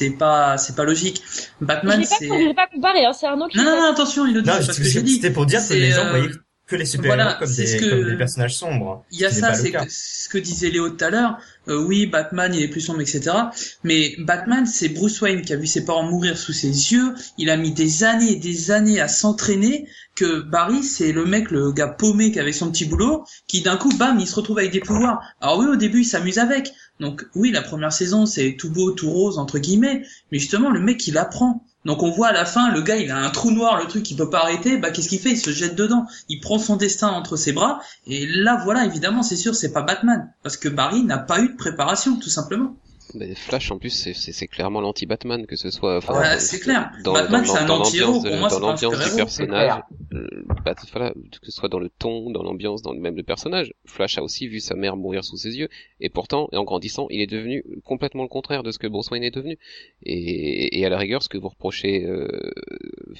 c'est pas c'est pas logique. Batman c'est je l'ai pas comparé, hein, c'est Arnaud qui non non, non attention il le dit Non, c'est pas ce que j'ai dit. c'était pour dire que les gens voyaient que les super-héros voilà, comme, c'est des, ce que- comme des personnages sombres. Il y a ça, c'est ce que disait Léo tout à l'heure. Euh, oui, Batman, il est plus sombre, etc. Mais Batman, c'est Bruce Wayne qui a vu ses parents mourir sous ses yeux. Il a mis des années et des années à s'entraîner. Que Barry, c'est le mec, le gars paumé qui avait son petit boulot, qui d'un coup, bam, il se retrouve avec des pouvoirs. Alors oui, au début, il s'amuse avec. Donc oui, la première saison, c'est tout beau, tout rose, entre guillemets. Mais justement, le mec, il apprend. Donc on voit à la fin, le gars, il a un trou noir, le truc, il peut pas arrêter. Bah qu'est-ce qu'il fait? Il se jette dedans. Il prend son destin entre ses bras. Et là, voilà, évidemment, c'est sûr, c'est pas Batman, parce que Barry n'a pas eu de préparation, tout simplement. Mais Flash en plus c'est- c'est c'est clairement l'anti-Batman que ce soit enfin, Ouais, dans- c'est clair. dans, Batman, c'est un dans anti-héros. Pour moi, dans l'ambiance du personnage euh, Bat- voilà, que ce soit dans le ton dans l'ambiance dans le même le personnage Flash a aussi vu sa mère mourir sous ses yeux et pourtant et en grandissant il est devenu complètement le contraire de ce que Bruce Wayne est devenu et, et à la rigueur ce que vous reprochez euh,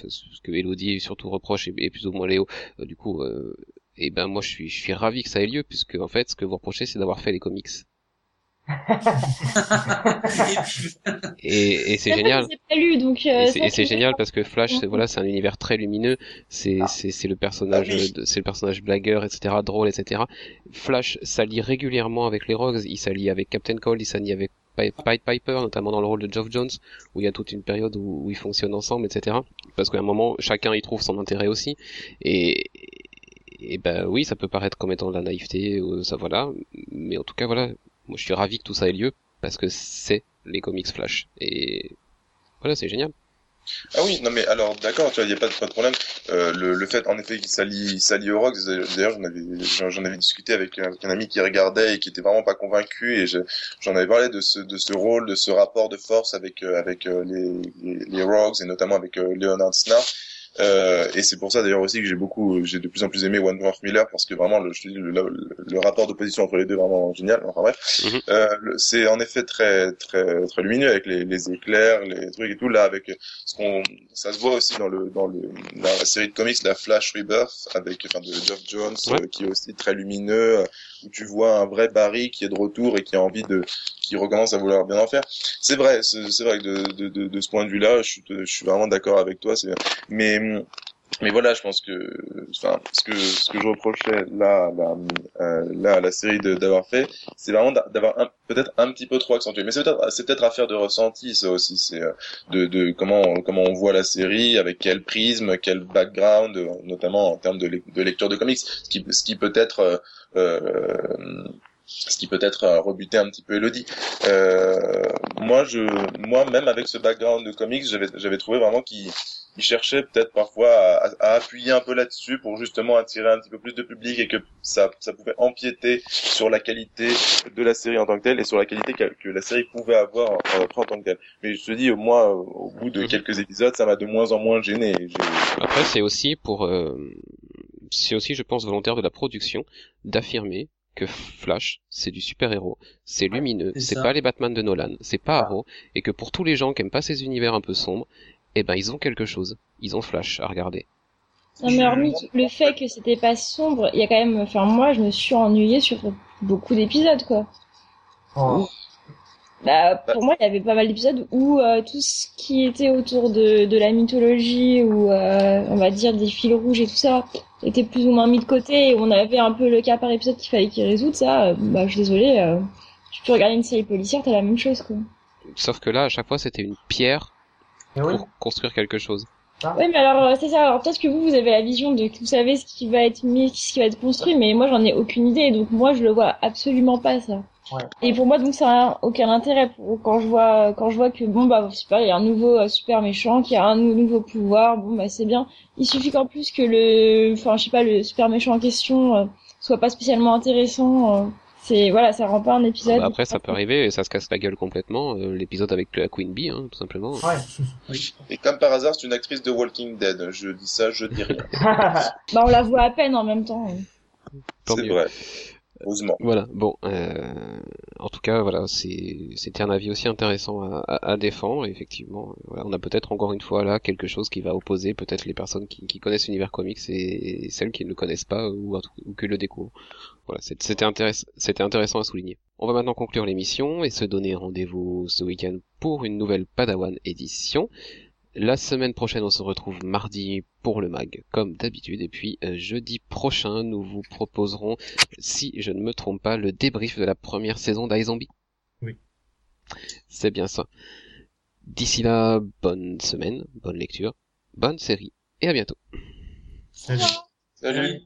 ce que Elodie surtout reproche et, et plus ou moins Léo euh, du coup euh, et ben moi je suis je suis ravi que ça ait lieu puisque en fait ce que vous reprochez c'est d'avoir fait les comics *laughs* et, et c'est génial je l'ai pas lu, donc, euh, et c'est- génial parce que Flash, c'est voilà, c'est un univers très lumineux. C'est Ah. c'est c'est le personnage, Ah c'est le personnage blagueur, etc., drôle, etc. Flash s'allie régulièrement avec les Rogues. Il s'allie avec Captain Cold, il s'allie avec Pi- Pied Piper, notamment dans le rôle de Geoff Jones, où il y a toute une période où, où ils fonctionnent ensemble, etc. Parce qu'à un moment, chacun y trouve son intérêt aussi. Et et ben oui, ça peut paraître comme étant de la naïveté, ou ça voilà, mais en tout cas voilà, moi je suis ravi que tout ça ait lieu parce que c'est les comics Flash et voilà, c'est génial. Ah oui, non mais alors d'accord, tu vois, il y a pas de, problème. Euh, le, le fait, en effet, qu'il s'allie, s'allie aux Rocks. D'ailleurs, j'en avais, j'en avais discuté avec un, ami qui regardait et qui était vraiment pas convaincu. Et je- j'en avais parlé de ce, de ce rôle, de ce rapport de force avec, euh, avec euh, les, les, les et notamment avec Leonard Snart. Euh, et c'est pour ça d'ailleurs aussi que j'ai beaucoup, j'ai de plus en plus aimé Wentworth Miller parce que vraiment, le, je te dis, le, le, le rapport d'opposition entre les deux est vraiment génial. Enfin bref, Mhm. euh, c'est en effet très très très lumineux avec les, les éclairs, les trucs et tout. Là, avec ce qu'on, ça se voit aussi dans le dans le dans la série de comics, la Flash Rebirth avec enfin de Geoff Jones Ouais. euh, qui est aussi très lumineux, euh, où tu vois un vrai Barry qui est de retour et qui a envie de qui recommence à vouloir bien en faire. C'est vrai, c'est vrai que de, de, de, de ce point de vue-là, je suis, je suis vraiment d'accord avec toi. C'est mais voilà, je pense que enfin ce que ce que je reprochais là là, euh, là à la série d'avoir fait, c'est vraiment d'a- d'avoir peut-être un petit peu trop accentué. Mais c'est peut-être c'est peut-être affaire de ressenti ça aussi, c'est euh, de de comment comment on voit la série, avec quel prisme, quel background, euh, notamment en termes de, lec- de lecture de comics, ce qui ce qui peut être euh, ce qui peut être euh, rebuter un petit peu Elodie. Euh, moi, je, moi, même avec ce background de comics, j'avais, j'avais trouvé vraiment qu'il, il cherchait peut-être parfois à, à appuyer un peu là-dessus pour justement attirer un petit peu plus de public et que ça, ça pouvait empiéter sur la qualité de la série en tant que telle et sur la qualité que, que la série pouvait avoir en, en, en tant que telle. Mais je te dis, moi, au bout de quelques épisodes, ça m'a de moins en moins gêné. Après, c'est aussi pour, euh, c'est aussi, je pense, volontaire de la production d'affirmer que Flash, c'est du super-héros, c'est lumineux, c'est pas les Batman de Nolan, c'est pas Arrow, et que pour tous les gens qui aiment pas ces univers un peu sombres, eh ben, ils ont quelque chose. Ils ont Flash à regarder. Non, mais hormis le fait que c'était pas sombre, il y a quand même, enfin, moi, je me suis ennuyée sur beaucoup d'épisodes, quoi. Oh. Bah, pour moi, il y avait pas mal d'épisodes où euh, tout ce qui était autour de, de la mythologie ou euh, on va dire des fils rouges et tout ça était plus ou moins mis de côté et on avait un peu le cas par épisode qu'il fallait qu'ils résoudent ça. euh, bah, je suis désolée, euh, tu peux regarder une série policière, t'as la même chose, quoi. Sauf que là, à chaque fois, c'était une pierre Et oui. pour construire quelque chose. Oui, mais alors euh, c'est ça. Alors peut-être que vous, vous avez la vision de, vous savez ce qui va être mis, ce qui va être construit, mais moi, j'en ai aucune idée. Donc moi, je le vois absolument pas ça. Ouais. Et pour moi, donc, ça n'a aucun intérêt pour, quand je vois, quand je vois que bon bah super, il y a un nouveau euh, super méchant qui a un nou- nouveau pouvoir. Bon bah c'est bien. Il suffit qu'en plus que le, enfin je sais pas, le super méchant en question euh, soit pas spécialement intéressant. euh, c'est voilà, ça rend pas un épisode. Bah, après, ça peut arriver et ça se casse la gueule complètement. euh, L'épisode avec la Queen Bee, hein, tout simplement. Ouais. Et comme par hasard, c'est une actrice de Walking Dead. Je dis ça, je dis rien. *laughs* Bah on la voit à peine en même temps. C'est vrai. Voilà, bon, euh, en tout cas, voilà, c'était un avis aussi intéressant à, défendre. Effectivement, euh, voilà, on a peut-être encore une fois là quelque chose qui va opposer peut-être les personnes qui, connaissent l'univers comics et celles qui ne le connaissent pas ou, ou qui le découvrent. Voilà, c'est- c'était intéressant, c'était intéressant à souligner. On va maintenant conclure l'émission et se donner rendez-vous ce week-end pour une nouvelle Padawan édition. La semaine prochaine, on se retrouve mardi pour le mag, comme d'habitude. Et puis euh, jeudi prochain, nous vous proposerons, si je ne me trompe pas, le débrief de la première saison d'iZombie. Oui. C'est bien ça. D'ici là, bonne semaine, bonne lecture, bonne série, et à bientôt. Salut. Salut.